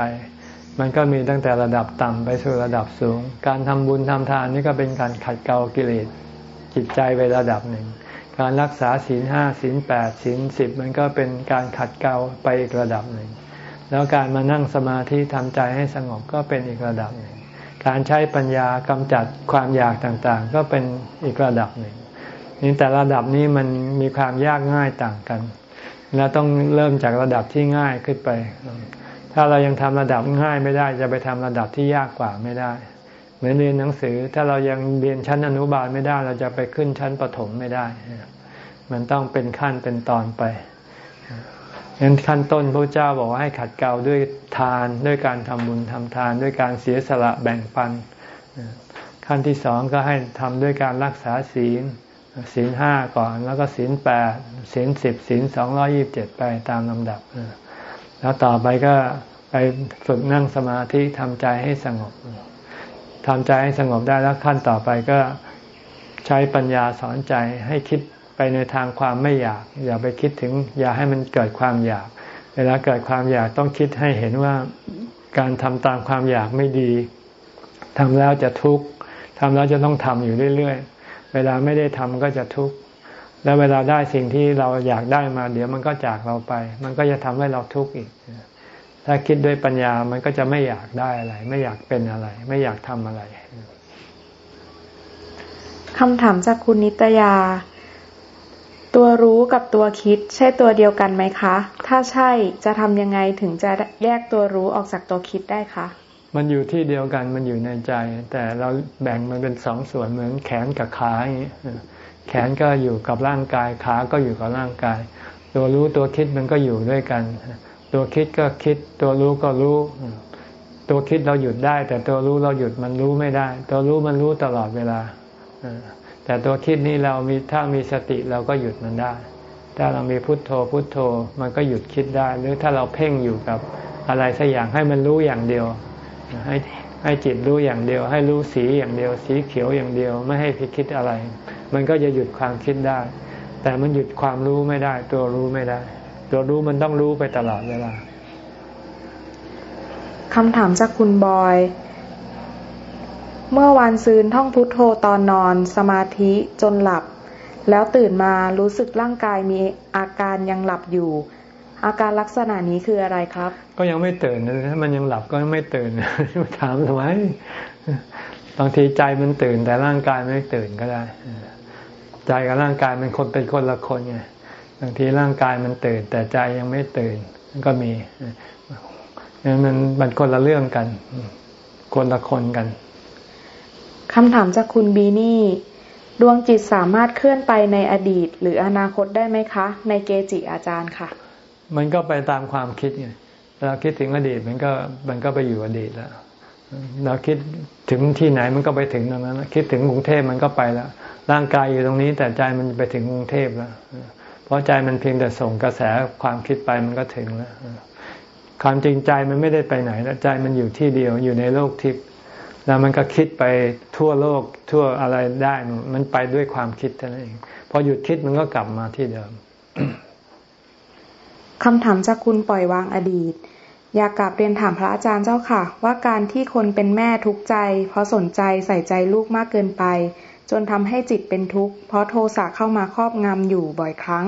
Speaker 1: มันก็มีตั้งแต่ระดับต่ำไปสู่ระดับสูง การทำบุญทำทานนี่ก็เป็นการขัดเกลากิเลสจิตใจไประดับหนึ่ง การรักษาศีลห้าศีลแปดศีลสิบมันก็เป็นการขัดเกลาไปอีกระดับหนึ่ง แล้วการมานั่งสมาธิทำใจให้สงบก็เป็นอีกระดับหนึ่ง การใช้ปัญญากำจัดความอยากต่างๆ ก็เป็นอีกระดับหนึ่งนี่แต่ระดับนี้มันมีความยากง่ายต่างกัน แล้วต้องเริ่มจากระดับที่ง่ายขึ้นไป ถ้าเรายังทำระดับง่ายไม่ได้ จะไปทำระดับที่ยากกว่าไม่ได้ เหมือนเรียนหนังสือ ถ้าเรายังเรียนชั้นอนุบาลไม่ได้ เราจะไปขึ้นชั้นประถมไม่ได้ มันต้องเป็นขั้นเป็นตอนไปงั้นขั้นต้นพระเจ้าบอกว่าให้ขัดเกลาด้วยทานด้วยการทำบุญทำทาน ด้วยการเสียสละแบ่งปัน ขั้นที่สองก็ให้ทำด้วยการรักษาศีลศีลห้าก่อน แล้วก็ศีลแปดศีลสิบศีลสองร้อยี่บเจ็ดไปตามลำดับ แล้วต่อไปก็ไปฝึกนั่งสมาธิทำใจให้สงบทำใจให้สงบได้แล้วขั้นต่อไปก็ใช้ปัญญาสอนใจให้คิดไปในทางความไม่อยาก อย่าไปคิดถึง อย่าให้มันเกิดความอยาก เวลาเกิดความอยากต้องคิดให้เห็นว่าการทำตามความอยากไม่ดีทำแล้วจะทุกข์ทำแล้วจะต้องทำอยู่เรื่อยๆ เวลาไม่ได้ทำก็จะทุกข์ แล้วเวลาได้สิ่งที่เราอยากได้มา เดี๋ยวมันก็จากเราไป มันก็จะทำให้เราทุกข์อีก ถ้าคิดด้วยปัญญามันก็จะไม่อยากได้อะไร ไม่อยากเป็นอะไร ไม่อยากทำอะไร
Speaker 4: คำถามจากคุณนิตยา ตัวรู้กับตัวคิดใช่ตัวเดียวกันไหมคะ ถ้าใช่จะทำยังไงถึงจะแยกตัวรู้ออกจากตัวคิดได้คะ
Speaker 1: มันอยู่ที่เดียวกันมันอยู่ในใจ แต่เราแบ่งมันเป็นสองส่วนเหมือนแขนกับขาอย่างนี้ แขนก็อยู่กับร่างกาย ขาก็อยู่กับร่างกาย ตัวรู้ตัวคิดมันก็อยู่ด้วยกัน ตัวคิดก็คิด ตัวรู้ก็รู้ ตัวคิดเราหยุดได้ แต่ตัวรู้เราหยุดมันรู้ไม่ได้ ตัวรู้มันรู้ตลอดเวลา แต่ตัวคิดนี้เรามีถ้ามีสติเราก็หยุดมันได้ ถ้าเรามีพุทโธพุทโธมันก็หยุดคิดได้ หรือถ้าเราเพ่งอยู่กับอะไรสักอย่างให้มันรู้อย่างเดียวให้ ให้จิตรู้อย่างเดียว ให้รู้สีอย่างเดียว สีเขียวอย่างเดียว ไม่ให้พิคิดอะไร มันก็จะหยุดความคิดได้ แต่มันหยุดความรู้ไม่ได้ ตัวรู้ไม่ได้ ตัวรู้มันต้องรู้ไปตลอดเวลา
Speaker 4: คำถามจากคุณบอย เมื่อวานซืนท่องพุทโธตอนนอน สมาธิจนหลับ แล้วตื่นมารู้สึกร่างกายมีอาการยังหลับอยู่ อาการลักษณะนี้คืออะไรครับ
Speaker 1: ก็ยังไม่ตื่นถ้ามันยังหลับก็ไม่ตื่นถามทำไมบางทีใจมันตื่นแต่ร่างกายไม่ตื่นก็ได้ ใจกับร่างกายมันคนเป็นคนละคนไงบางทีร่างกายมันตื่น แต่ใจยังไม่ตื่นก็มีมันมันคนละเรื่องกัน คนละคนกัน
Speaker 4: คำถามจากคุณบีนี่ ดวงจิตสามารถเคลื่อนไปในอดีต หรืออนาคตได้ไหมคะ ในเกจิอาจารย์ค่ะ
Speaker 1: มันก็ไปตามความคิดไงเราคิดถึงอดีตมันก็มันก็ไปอยู่อดีตแล้วเราคิดถึงที่ไหนมันก็ไปถึงตรงนั้นคิดถึงกรุงเทพมันก็ไปแล้ว ร่างกายอยู่ตรงนี้ แต่ใจมันไปถึงกรุงเทพแล้วเพราะใจมันเพียงแต่ส่งกระแสความคิดไปมันก็ถึงแล้วความจริงใจมันไม่ได้ไปไหนแล้วใจมันอยู่ที่เดียวอยู่ในโลกทิพย์แล้วมันก็คิดไปทั่วโลกทั่วอะไรได้มันไปด้วยความคิดเท่านั้นเองพอหยุดคิดมันก็กลับมาที่เดิม
Speaker 4: คำถามจากคุณปล่อยวางอดีต อยากกลับเรียนถามพระอาจารย์เจ้าค่ะ ว่าการที่คนเป็นแม่ทุกข์ใจ เพราะสนใจใส่ใจลูกมากเกินไป จนทำให้จิตเป็นทุกข์เพราะโทสะเข้ามาครอบงำอยู่บ่อยครั้ง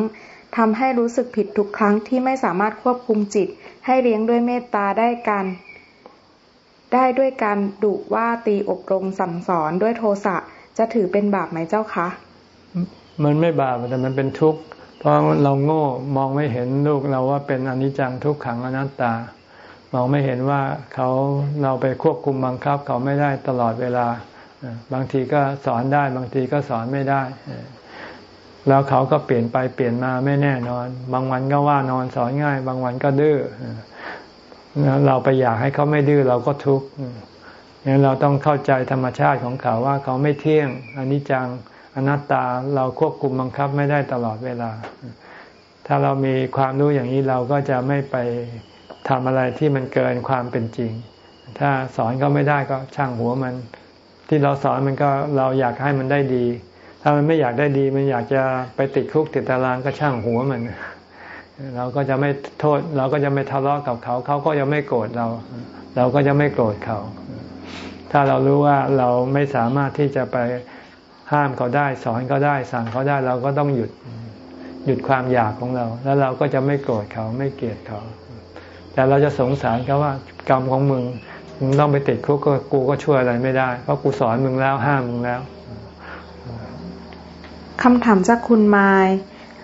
Speaker 4: ทำให้รู้สึกผิดทุกครั้งที่ไม่สามารถควบคุมจิต ให้เลี้ยงด้วยเมตตาได้การได้ด้วยการดุว่าตีอบรมสั่งสอนด้วยโทสะจะถือเป็นบาปไหมเจ้าคะ
Speaker 1: มันไม่บาปแต่มันเป็นทุกข์ เพราะเราโง่มองไม่เห็นลูกเราว่าเป็นอนิจจังทุกขังอนัตตา มองไม่เห็นว่าเขาเราไปควบคุมบังคับเขาไม่ได้ตลอดเวลา บางทีก็สอนได้ บางทีก็สอนไม่ได้ แล้วเขาก็เปลี่ยนไปเปลี่ยนมาไม่แน่นอน บางวันก็ว่านอนสอนง่าย บางวันก็ดื้อเราไปอยากให้เขาไม่ดื้อเราก็ทุกข์งั้นเราต้องเข้าใจธรรมชาติของเขาว่าเขาไม่เที่ยงอนิจจัง อนัตตาเราควบคุมบังคับไม่ได้ตลอดเวลา ถ้าเรามีความรู้อย่างนี้เราก็จะไม่ไปทำอะไรที่มันเกินความเป็นจริง ถ้าสอนก็ไม่ได้ก็ช่างหัวมัน ที่เราสอนมันก็เราอยากให้มันได้ดี ถ้ามันไม่อยากได้ดี มันอยากจะไปติดคุกติดตารางก็ช่างหัวมัน เราก็จะไม่โทษ เราก็จะไม่ทะเลาะกับเขา เขาก็จะไม่โกรธเรา เราก็จะไม่โกรธเขา ถ้าเรารู้ว่าเราไม่สามารถที่จะไป ห้ามเขาได้สอนเขาได้ สั่งเขาได้เราก็ต้องหยุดหยุดความอยากของเรา แล้วเราก็จะไม่โกรธเขาไม่เกลียดเขา แต่เราจะสงสารเขาว่ากรรมของมึงมึงต้องไปติดคุกก็กูก็ช่วยอะไรไม่ได้ เพราะกูสอนมึงแล้วห้ามมึงแล้ว
Speaker 4: คำถามจากคุณไมาย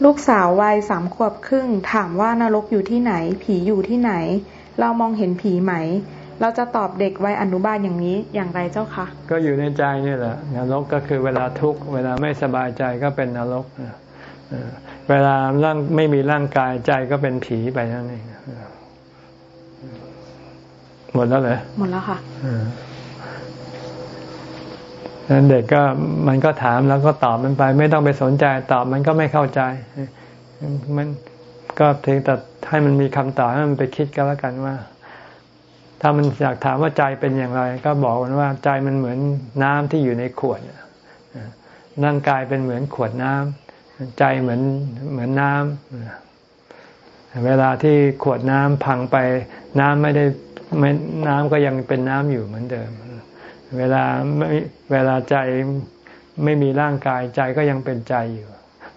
Speaker 4: ลูกสาววัยสามขวบครึ่ง ถามว่านรกอยู่ที่ไหน ผีอยู่ที่ไหน เรามองเห็นผีไหม เราจะตอบเด็กวัยอนุบาลอย่างนี้อย่างไรเจ้าคะ
Speaker 1: ก็อยู่ในใจนี่แหละนรกก็คือเวลาทุกข์เวลาไม่สบายใจก็เป็นนรกเวลาร่างไม่มีร่างกายใจก็เป็นผีไปนั่นเองหมดแล้วเหรอ
Speaker 4: หมดแล้วค่ะ
Speaker 1: นั้นเด็กก็มันก็ถามแล้วก็ตอบมันไป ไม่ต้องไปสนใจตอบมันก็ไม่เข้าใจ มันก็เพียงแต่ให้มันมีคำตอบให้มันไปคิดก็แล้วกันว่า ถ้ามันอยากถามว่าใจเป็นอย่างไร ก็บอกมันว่าใจมันเหมือนน้ำที่อยู่ในขวดร่างกายเป็นเหมือนขวดน้ำใจเหมือนเหมือนน้ำเวลาที่ขวดน้ำพังไป น้ำไม่ได้ไม่น้ำก็ยังเป็นน้ำอยู่เหมือนเดิม เวลาไม่เวลาใจไม่มีร่างกายใจก็ยังเป็นใจอยู่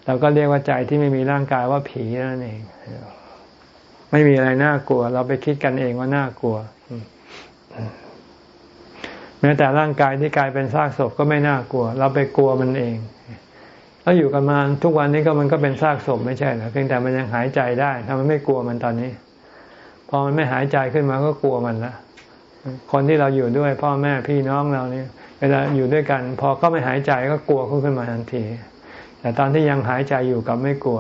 Speaker 1: เราก็เรียกว่าใจที่ไม่มีร่างกายว่าผีนั่นเอง ไม่มีอะไรน่ากลัว เราไปคิดกันเองว่าน่ากลัว แม้แต่ร่างกายที่กลายเป็นซากศพก็ไม่น่ากลัว เราไปกลัวมันเองแล้วอยู่กันมาทุกวันนี้ก็มันก็เป็นซากศพไม่ใช่หรอเพียงแต่มันยังหายใจได้ทำไมไม่กลัวมันตอนนี้ พอมันไม่หายใจขึ้นมาก็กลัวมันละคนที่เราอยู่ด้วยพ่อแม่พี่น้องเราเนี่ยเวลาอยู่ด้วยกัน พอก็ไม่หายใจก็กลัวขึ้นมาทันที แต่ตอนที่ยังหายใจอยู่กับไม่กลัว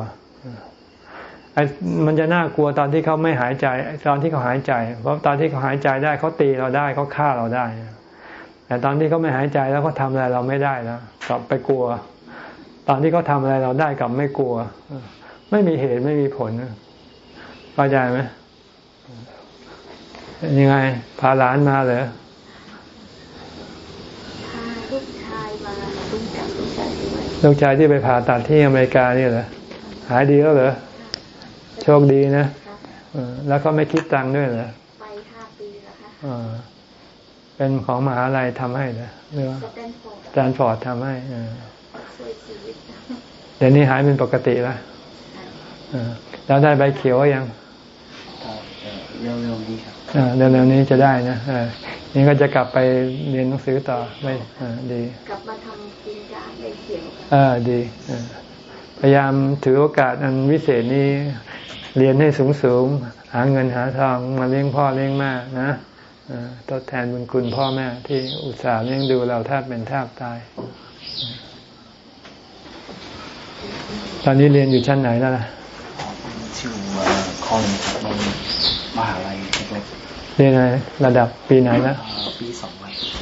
Speaker 1: มันจะน่ากลัวตอนที่เขาไม่หายใจ ตอนที่เขาหายใจ เพราะตอนที่เขาหายใจได้เขาตีเราได้เขาฆ่าเราได้ แต่ตอนที่เขาไม่หายใจแล้วเขาทาอะไรเราไม่ได้แล้วกลับไปกลัว ตอนที่เขาทาอะไรเราได้กลับไม่กลัว ไม่มีเหตุไม่มีผลเข้าใจไหมยังไง พาหลานมาเหรอ
Speaker 5: พาลูกชายมาลูกจับลูกชายด้วย
Speaker 1: ลูกชายที่ไปผ่าตัดที่อเมริกานี่เหรอหายดีแล้วเหรอ โชคดีนะแล้วก็ไม่คิดตังค์ด้วยเหรอ
Speaker 5: ไปห้าปีแล้วค่ะ
Speaker 1: เป็นของมหาลัยทำให้เหรอหรือว่าแตนฟอร์ดทำให้
Speaker 5: ช่วยชีวิต
Speaker 1: เดี๋ยวนี้หายเป็นปกติแล้วแล้วได้ใบเขียวยัง
Speaker 3: เร็วๆนี้ครับ
Speaker 1: เร็วๆนี้จะได้นะนี่ก็จะกลับไปเรียนหนังสือต่อไม่ดี
Speaker 5: กลับมาทำกินยาใบเขียว
Speaker 1: เออดีพยายามถือโอกาสอันวิเศษนี้ เรียนให้สูงสูงหาเงินหาทองมาเลี้ยงพ่อเลี้ยงแม่นะทดแทนบุญคุณพ่อแม่ที่อุตส่าห์เลี้ยงดูเราแทบเป็นแทบตาย ตอนนี้เรียนอยู่ชั้นไหนแล้วล่ะ
Speaker 3: ชื่อคอนในมหาลัยเล็ก
Speaker 1: เรียนอะไรระดับปีไหนแล้ว
Speaker 3: ปีสอง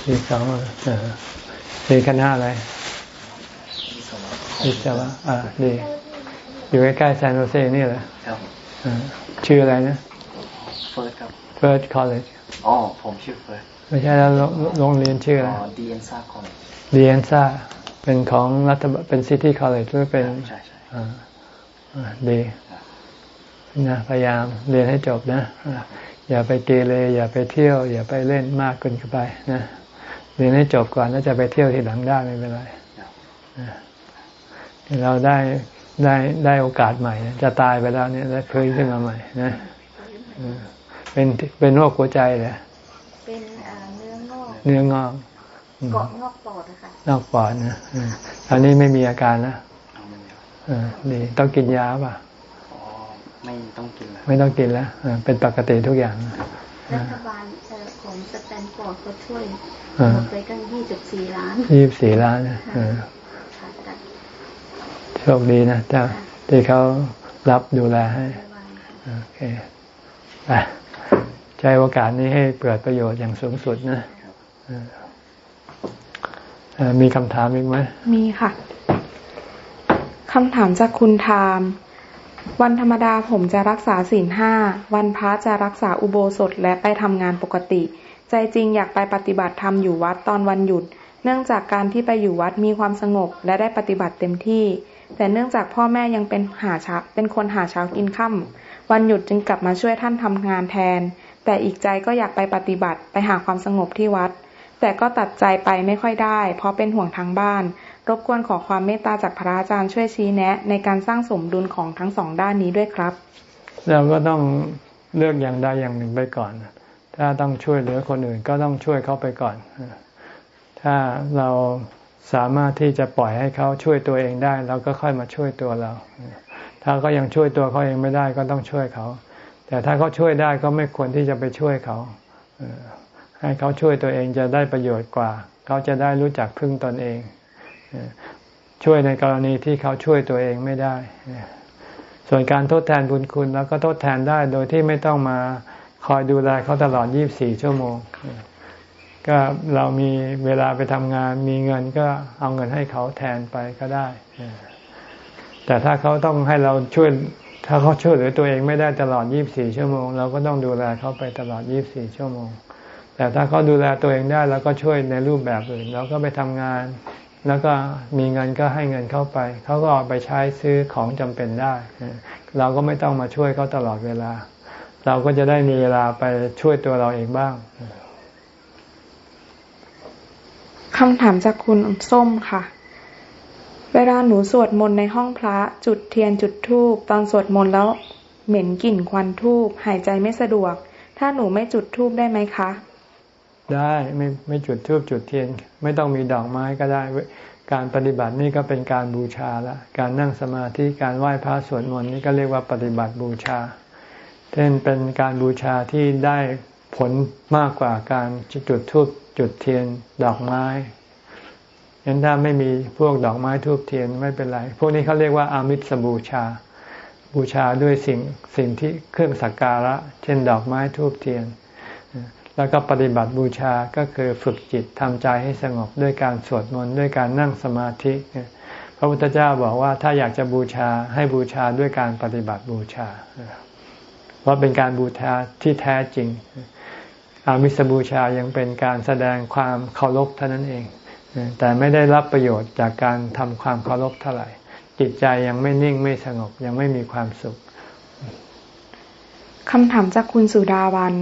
Speaker 1: ปีสองเรียนคณะอะไรวิศวะอ่าดีอยู่ใกล้ๆซานโฮเซนี่เหรอครับ ชื่ออะไรนะ
Speaker 3: เฟิร์สครับ
Speaker 1: เฟิร์ส college อ๋
Speaker 3: อผมชื่อเฟิร์ส
Speaker 1: ไม่ใช่แล้วโรงเรียนชื่ออะไร
Speaker 3: De Anza College De Anza เป็
Speaker 1: นของรัฐบาลเป็น city college หรือเป็น
Speaker 3: ใช่ใช่
Speaker 1: ดีนะพยายามเรียนให้จบนะอย่าไปเกเรอย่าไปเที่ยว อย่าไปเล่นมากเกินไปนะเรียนให้จบก่อนแล้วจะไปเที่ยวทีหลังได้ไม่เป็นไรเราได้ ได้ได้โอกาสใหม่ จะตายไปแล้วเนี่ยแล้วคืนขึ้นมาใหม่นะเป็นเป็นโรคหัวใจเลย
Speaker 5: เป็นเนื้องอก
Speaker 1: เนื้องอก
Speaker 5: เกาะงอกปอดนะคะ
Speaker 1: นอกปอดนะอันนี้ไม่มีอาการนะดีต้องกินยาป่ะ
Speaker 3: ไม่ต้องกินแล้ว
Speaker 1: ไม่ต้องกินแล้วเป็นปกติทุกอย่าง
Speaker 5: รัฐบาลของสแตนฟอร์ดก็ช่วยหมดไปกันยี่สิบสี่ล้าน
Speaker 1: ยี่สิบสี่ล้าน โชคดีนะเจ้าที่เขารับดูแลให้โอเคไปใช้โอกาสนี้ให้เกิดประโยชน์อย่างสูงสุดนะมีคำถามอีกไหม
Speaker 4: มีค่ะคำถามจากคุณทามวันธรรมดาผมจะรักษาศีลห้า วันพระจะรักษาอุโบสถและไปทำงานปกติ ใจจริงอยากไปปฏิบัติธรรมอยู่วัดตอนวันหยุด เนื่องจากการที่ไปอยู่วัดมีความสงบและได้ปฏิบัติเต็มที่ แต่เนื่องจากพ่อแม่ยังเป็นหาเช้าเป็นคนหาเช้ากินค่ำวันหยุดจึงกลับมาช่วยท่านทำงานแทน แต่อีกใจก็อยากไปปฏิบัติไปหาความสงบที่วัด แต่ก็ตัดใจไปไม่ค่อยได้ เพราะเป็นห่วงทางบ้าน รบกวนขอความเมตตาจากพระอาจารย์ช่วยชี้แนะ ในการสร้างสมดุลของทั้งสองด้านนี้ด้วยครับ
Speaker 1: เราก็ต้องเลือกอย่างใดอย่างหนึ่งไปก่อน ถ้าต้องช่วยเหลือคนอื่นก็ต้องช่วยเขาไปก่อน ถ้าเรา สามารถที่จะปล่อยให้เขาช่วยตัวเองได้เราก็ค่อยมาช่วยตัวเรา ถ้าก็ยังช่วยตัวเขาเองไม่ได้ก็ต้องช่วยเขา แต่ถ้าเขาช่วยได้ก็ไม่ควรที่จะไปช่วยเขาให้เขาช่วยตัวเองจะได้ประโยชน์กว่า เขาจะได้รู้จักพึ่งตนเอง ช่วยในกรณีที่เขาช่วยตัวเองไม่ได้ ส่วนการทดแทนบุญคุณ แล้วก็ทดแทนได้โดยที่ไม่ต้องมาคอยดูแลเขาตลอด 24 ชั่วโมง ก็เรามีเวลาไปทำงาน มีเงินก็เอาเงินให้เขาแทนไปก็ได้ แต่ถ้าเขาต้องให้เราช่วย ถ้าเขาช่วยเหลือตัวเองไม่ได้ตลอด 24 ชั่วโมง เราก็ต้องดูแลเขาไปตลอด 24 ชั่วโมง แต่ถ้าเขาดูแลตัวเองได้เราก็ช่วยในรูปแบบอื่น เราก็ไปทำงาน แล้วก็มีเงินก็ให้เงินเข้าไป เขาก็เอาไปใช้ซื้อของจำเป็นได้ เราก็ไม่ต้องมาช่วยเขาตลอดเวลา เราก็จะได้มีเวลาไปช่วยตัวเราเองบ้าง
Speaker 4: คำถามจากคุณส้มค่ะ เวลาหนูสวดมนต์ในห้องพระ จุดเทียนจุดธูปตอนสวดมนต์แล้ว เหม็นกลิ่นควันธูปหายใจไม่สะดวก ถ้าหนูไม่จุดธูปได้ไหมคะ
Speaker 1: ได้ไม่ไม่จุดธูปจุดเทียน ไม่ต้องมีดอกไม้ก็ได้ การปฏิบัตินี่ก็เป็นการบูชาละ การนั่งสมาธิการไหว้พระสวดมนต์นี่ก็เรียกว่าปฏิบัติบูชาเช่นเป็นการบูชาที่ได้ผลมากกว่าการจุดธูป จุดเทียนดอกไม้ยันถ้าไม่มีพวกดอกไม้ทูบเทียนไม่เป็นไร พวกนี้เขาเรียกว่าอามิสบูชา บูชาด้วยสิ่งสิ่งที่เครื่องสักการะ เช่นดอกไม้ทูบเทียน แล้วก็ปฏิบัติบูชาก็คือฝึกจิตทำใจให้สงบด้วยการสวดมนต์ด้วยการนั่งสมาธิพระพุทธเจ้าบอกว่าถ้าอยากจะบูชาให้บูชาด้วยการปฏิบัติบูชาเพราะเป็นการบูชาที่แท้จริง อามิสบูชายังเป็นการแสดงความเคารพเท่านั้นเอง แต่ไม่ได้รับประโยชน์จากการทำความเคารพเท่าไหร่ จิตใจยังไม่นิ่งไม่สงบยังไม่มีความสุข
Speaker 4: คำถามจากคุณสุดาวัน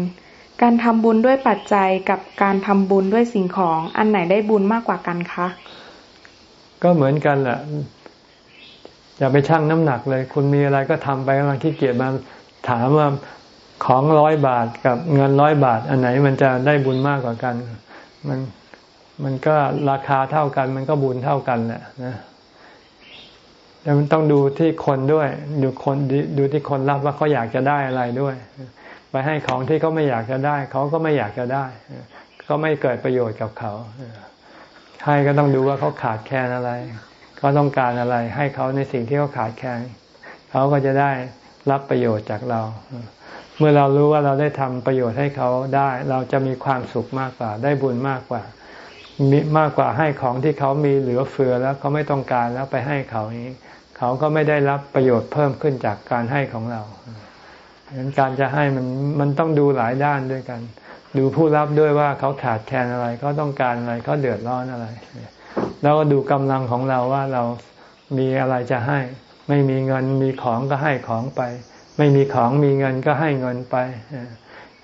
Speaker 4: การทำบุญด้วยปัจจัยกับการทำบุญด้วยสิ่งของอันไหนได้บุญมากกว่ากันคะ
Speaker 1: ก็เหมือนกันแหละอย่าไปชั่งน้ำหนักเลย คุณมีอะไรก็ทำไปกำลังขี้เกียจมาถามว่า ของร้อยบาทกับเงินร้อยบาท อันไหนมันจะได้บุญมากกว่ากัน มันมันก็ราคาเท่ากัน มันก็บุญเท่ากันแหละนะแต่มันต้องดูที่คนด้วย ดูคนดูที่คนรับว่าเขาอยากจะได้อะไรด้วย ไปให้ของที่เขาไม่อยากจะได้ เขาก็ไม่อยากจะได้ ก็ไม่เกิดประโยชน์กับเขาให้ก็ต้องดูว่าเขาขาดแคลนอะไรเขาต้องการอะไร ให้เขาในสิ่งที่เขาขาดแคลนเขาก็จะได้รับประโยชน์จากเรา เมื่อเรารู้ว่าเราได้ทำประโยชน์ให้เขาได้ เราจะมีความสุขมากกว่า ได้บุญมากกว่า มีมากกว่าให้ของที่เขามีเหลือเฟือแล้วเขาไม่ต้องการแล้วไปให้เขานี้ เขาก็ไม่ได้รับประโยชน์เพิ่มขึ้นจากการให้ของเราดังนั้นการจะให้มันมันต้องดูหลายด้านด้วยกัน ดูผู้รับด้วยว่าเขาขาดแคลนอะไรเขาต้องการอะไรเขาเดือดร้อนอะไร แล้วก็ดูกำลังของเราว่าเรามีอะไรจะให้ ไม่มีเงินมีของก็ให้ของไป ไม่มีของมีเงินก็ให้เงินไป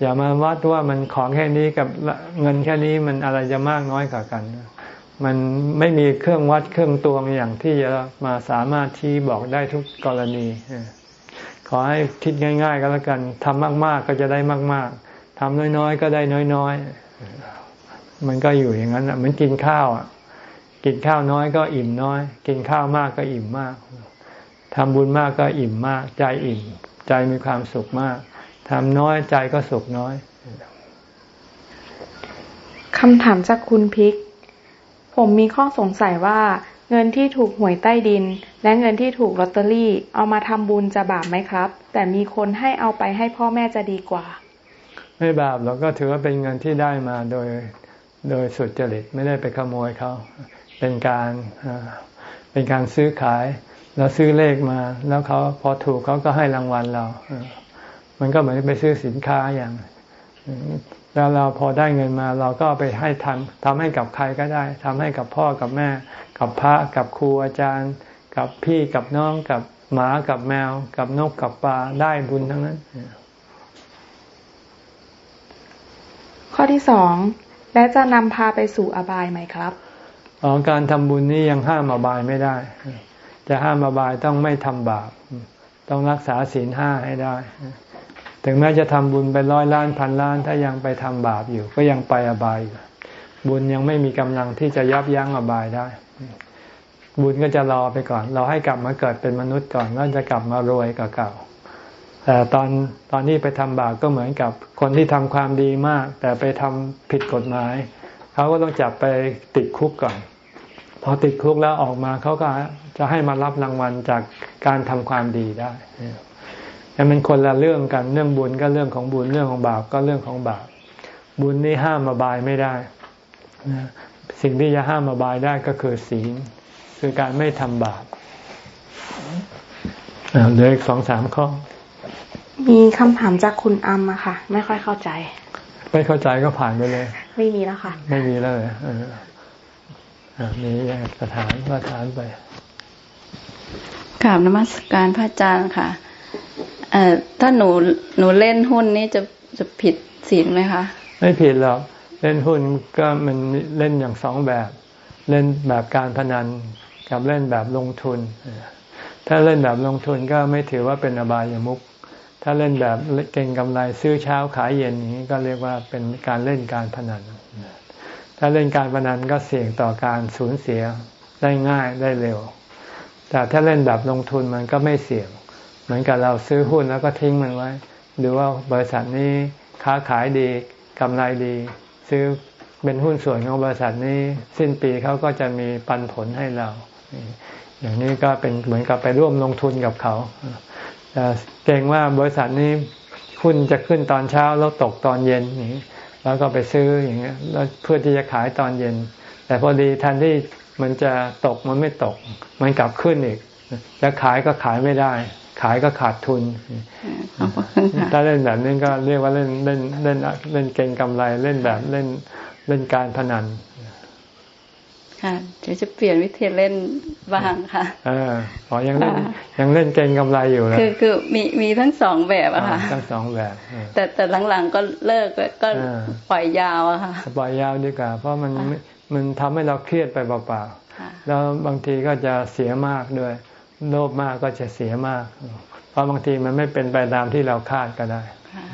Speaker 1: อย่ามาวัดว่ามันของแค่นี้กับเงินแค่นี้มันอะไรจะมากน้อยกว่ากัน มันไม่มีเครื่องวัดเครื่องตวงอย่างที่จะมาสามารถที่บอกได้ทุกกรณีขอให้คิดง่าย ๆ ก็แล้วกันทำมาก ๆ ก็จะได้มาก ๆทำน้อยๆ ก็ได้น้อยๆ มันก็อยู่อย่างนั้นเหมือนกินข้าวอะกินข้าวน้อยก็อิ่มน้อย กินข้าวมากก็อิ่มมากทำบุญมากก็อิ่มมาก ใจอิ่ม ใจมีความสุขมากทำน้อยใจก็สุขน้อย
Speaker 4: คำถามจากคุณพิก ผมมีข้อสงสัยว่า เงินที่ถูกหวยใต้ดิน และเงินที่ถูกลอตเตอรี่ เอามาทำบุญจะบาปไหมครับ แต่มีคนให้เอาไปให้พ่อแม่จะดีกว่า
Speaker 1: ไม่บาปเราก็ถือว่าเป็นเงินที่ได้มาโดยโดยสุดจริตไม่ได้ไปขโมยเขา เป็นการเป็นการซื้อขาย เราซื้อเลขมาแล้วเขาพอถูกเขาก็ให้รางวัลเรามันก็เหมือนไปซื้อสินค้าอย่าง แล้วเราพอได้เงินมา เราก็ไปให้ทำทำให้กับใครก็ได้ทำให้กับพ่อกับแม่ กับพระกับครูอาจารย์ กับพี่กับน้องกับหมากับแมว กับนกกับปลาได้บุญทั้งนั้น
Speaker 4: ข้อที่สองและจะนำพาไปสู่อบายไหมครับ
Speaker 1: อ๋อการทำบุญนี่ยังห้ามอบายไม่ได้ จะห้ามอบายต้องไม่ทำบาป ต้องรักษาศีลห้าให้ได้ ถึงแม้จะทำบุญไปร้อยล้านพันล้าน ถ้ายังไปทำบาปอยู่ ก็ยังไปอบายอยู่บุญยังไม่มีกำลังที่จะยับยั้งอบายได้ บุญก็จะรอไปก่อน เราให้กลับมาเกิดเป็นมนุษย์ก่อนแล้วจะกลับมารวยกับเก่า แต่ตอนตอนนี้ไปทำบาปก็เหมือนกับคนที่ทำความดีมาก แต่ไปทำผิดกฎหมายเขาก็ต้องจับไปติดคุกก่อน พอติดคุกแล้วออกมาเขาก็ จะให้มารับรางวัลจากการทำความดีได้แต่มันคนละเรื่องกันเรื่องบุญก็เรื่องของบุญเรื่องของบาปก็เรื่องของบาปบุญนี่ห้ามมาบายไม่ได้สิ่งที่จะห้ามอบายได้ก็คือศีลคือการไม่ทำบาปเหลืออีกสองสามข้อ
Speaker 4: มีคำถามจากคุณอัมอะค่ะ ไม่ค่อยเข้าใจ
Speaker 1: ไม่เข้าใจก็ผ่านไปเลย
Speaker 4: ไม่มีแล้วค่ะ
Speaker 1: ไม่มีแล้วเลยเอออ่ามีสถานสถานไป
Speaker 6: กราบนมัสการพระอาจารย์ค่ะเอ่อถ้าหนูหนูเล่นหุ้นนี่จะจะผิดศีลไหมคะ
Speaker 1: ไม่ผิดหรอกเล่นหุ้นก็มันเล่นอย่างสองแบบ เล่นแบบการพนันกับเล่นแบบลงทุน ถ้าเล่นแบบลงทุนก็ไม่ถือว่าเป็นอบายามุขถ้าเล่นแบบเก่งกำไรซื้อเช้าขายเย็นนี้ก็เรียกว่าเป็นการเล่นการพนัน ถ้าเล่นการพนันก็เสี่ยงต่อการสูญเสียได้ง่ายได้เร็ว แต่ถ้าเล่นแบบลงทุนมันก็ไม่เสี่ยง เหมือนกับเราซื้อหุ้นแล้วก็ทิ้งมันไว้ดูว่าบริษัทนี้ค้าขายดีกำไรดี ซื้อเป็นหุ้นส่วนของบริษัทนี้ สิ้นปีเขาก็จะมีปันผลให้เรา อย่างนี้ก็เป็นเหมือนกับไปร่วมลงทุนกับเขาแต่เก่งว่าบริษัทนี้หุ้นจะขึ้นตอนเช้าแล้วตกตอนเย็นนี้แล้วก็ไปซื้ออย่างเงี้ยแล้วเพื่อที่จะขายตอนเย็น แต่พอดีทันที่ มันจะตกมันไม่ตก มันกลับขึ้นอีกจะขายก็ขายไม่ได้ ขายก็ขาดทุน
Speaker 6: ขอบคุณค่ะ
Speaker 1: ถ้าเล่นแบบนี้ก็เรียกว่าเล่นเล่นเล่นเล่นเก่งกำไรเล่นแบบเล่นเล่นการพนัน
Speaker 6: ค่ะเดี๋ยวจะเปลี่ยนวิธีเล่นบ้างค่ะ
Speaker 1: เออขอยังเล่นยังเล่นเก่งกำไรอยู่เลย
Speaker 6: คือคือมีมีทั้งสองแบบอะค่ะ
Speaker 1: ทั้งสองแบบเออ
Speaker 6: แต่แต่หลังๆก็เลิกก็ก็
Speaker 1: อ่า
Speaker 6: ปล่อยยาวอะค่ะ
Speaker 1: ปล่อยยาวดีกว่าเพราะมัน
Speaker 6: ค่ะ
Speaker 1: ไม่มันทำให้เราเครียดไปเปล่า
Speaker 6: ค่ะ
Speaker 1: ๆแล้วบางทีก็จะเสียมากด้วย โลภมากก็จะเสียมาก เพราะบางทีมันไม่เป็นไปตามที่เราคาดก็ได้
Speaker 6: ค่ะ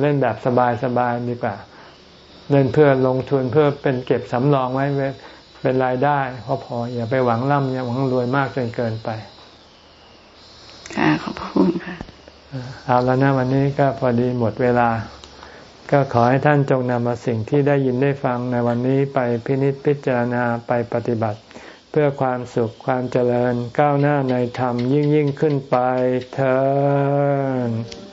Speaker 1: เล่นแบบสบายๆดีกว่า เล่นเพื่อลงทุนเพื่อเป็นเก็บสำรองไว้เป็นรายได้พอพออย่าไปหวังร่ำอย่าหวังรวยมากจนเกินไป
Speaker 6: ค่ะขอบคุณค่ะ
Speaker 1: เอาแล้วนะวันนี้ก็พอดีหมดเวลา ก็ขอให้ท่านจงนำมาสิ่งที่ได้ยินได้ฟังในวันนี้ไปพินิจพิจารณาไปปฏิบัติ เพื่อความสุขความเจริญก้าวหน้าในธรรมยิ่งยิ่งขึ้นไปเธอ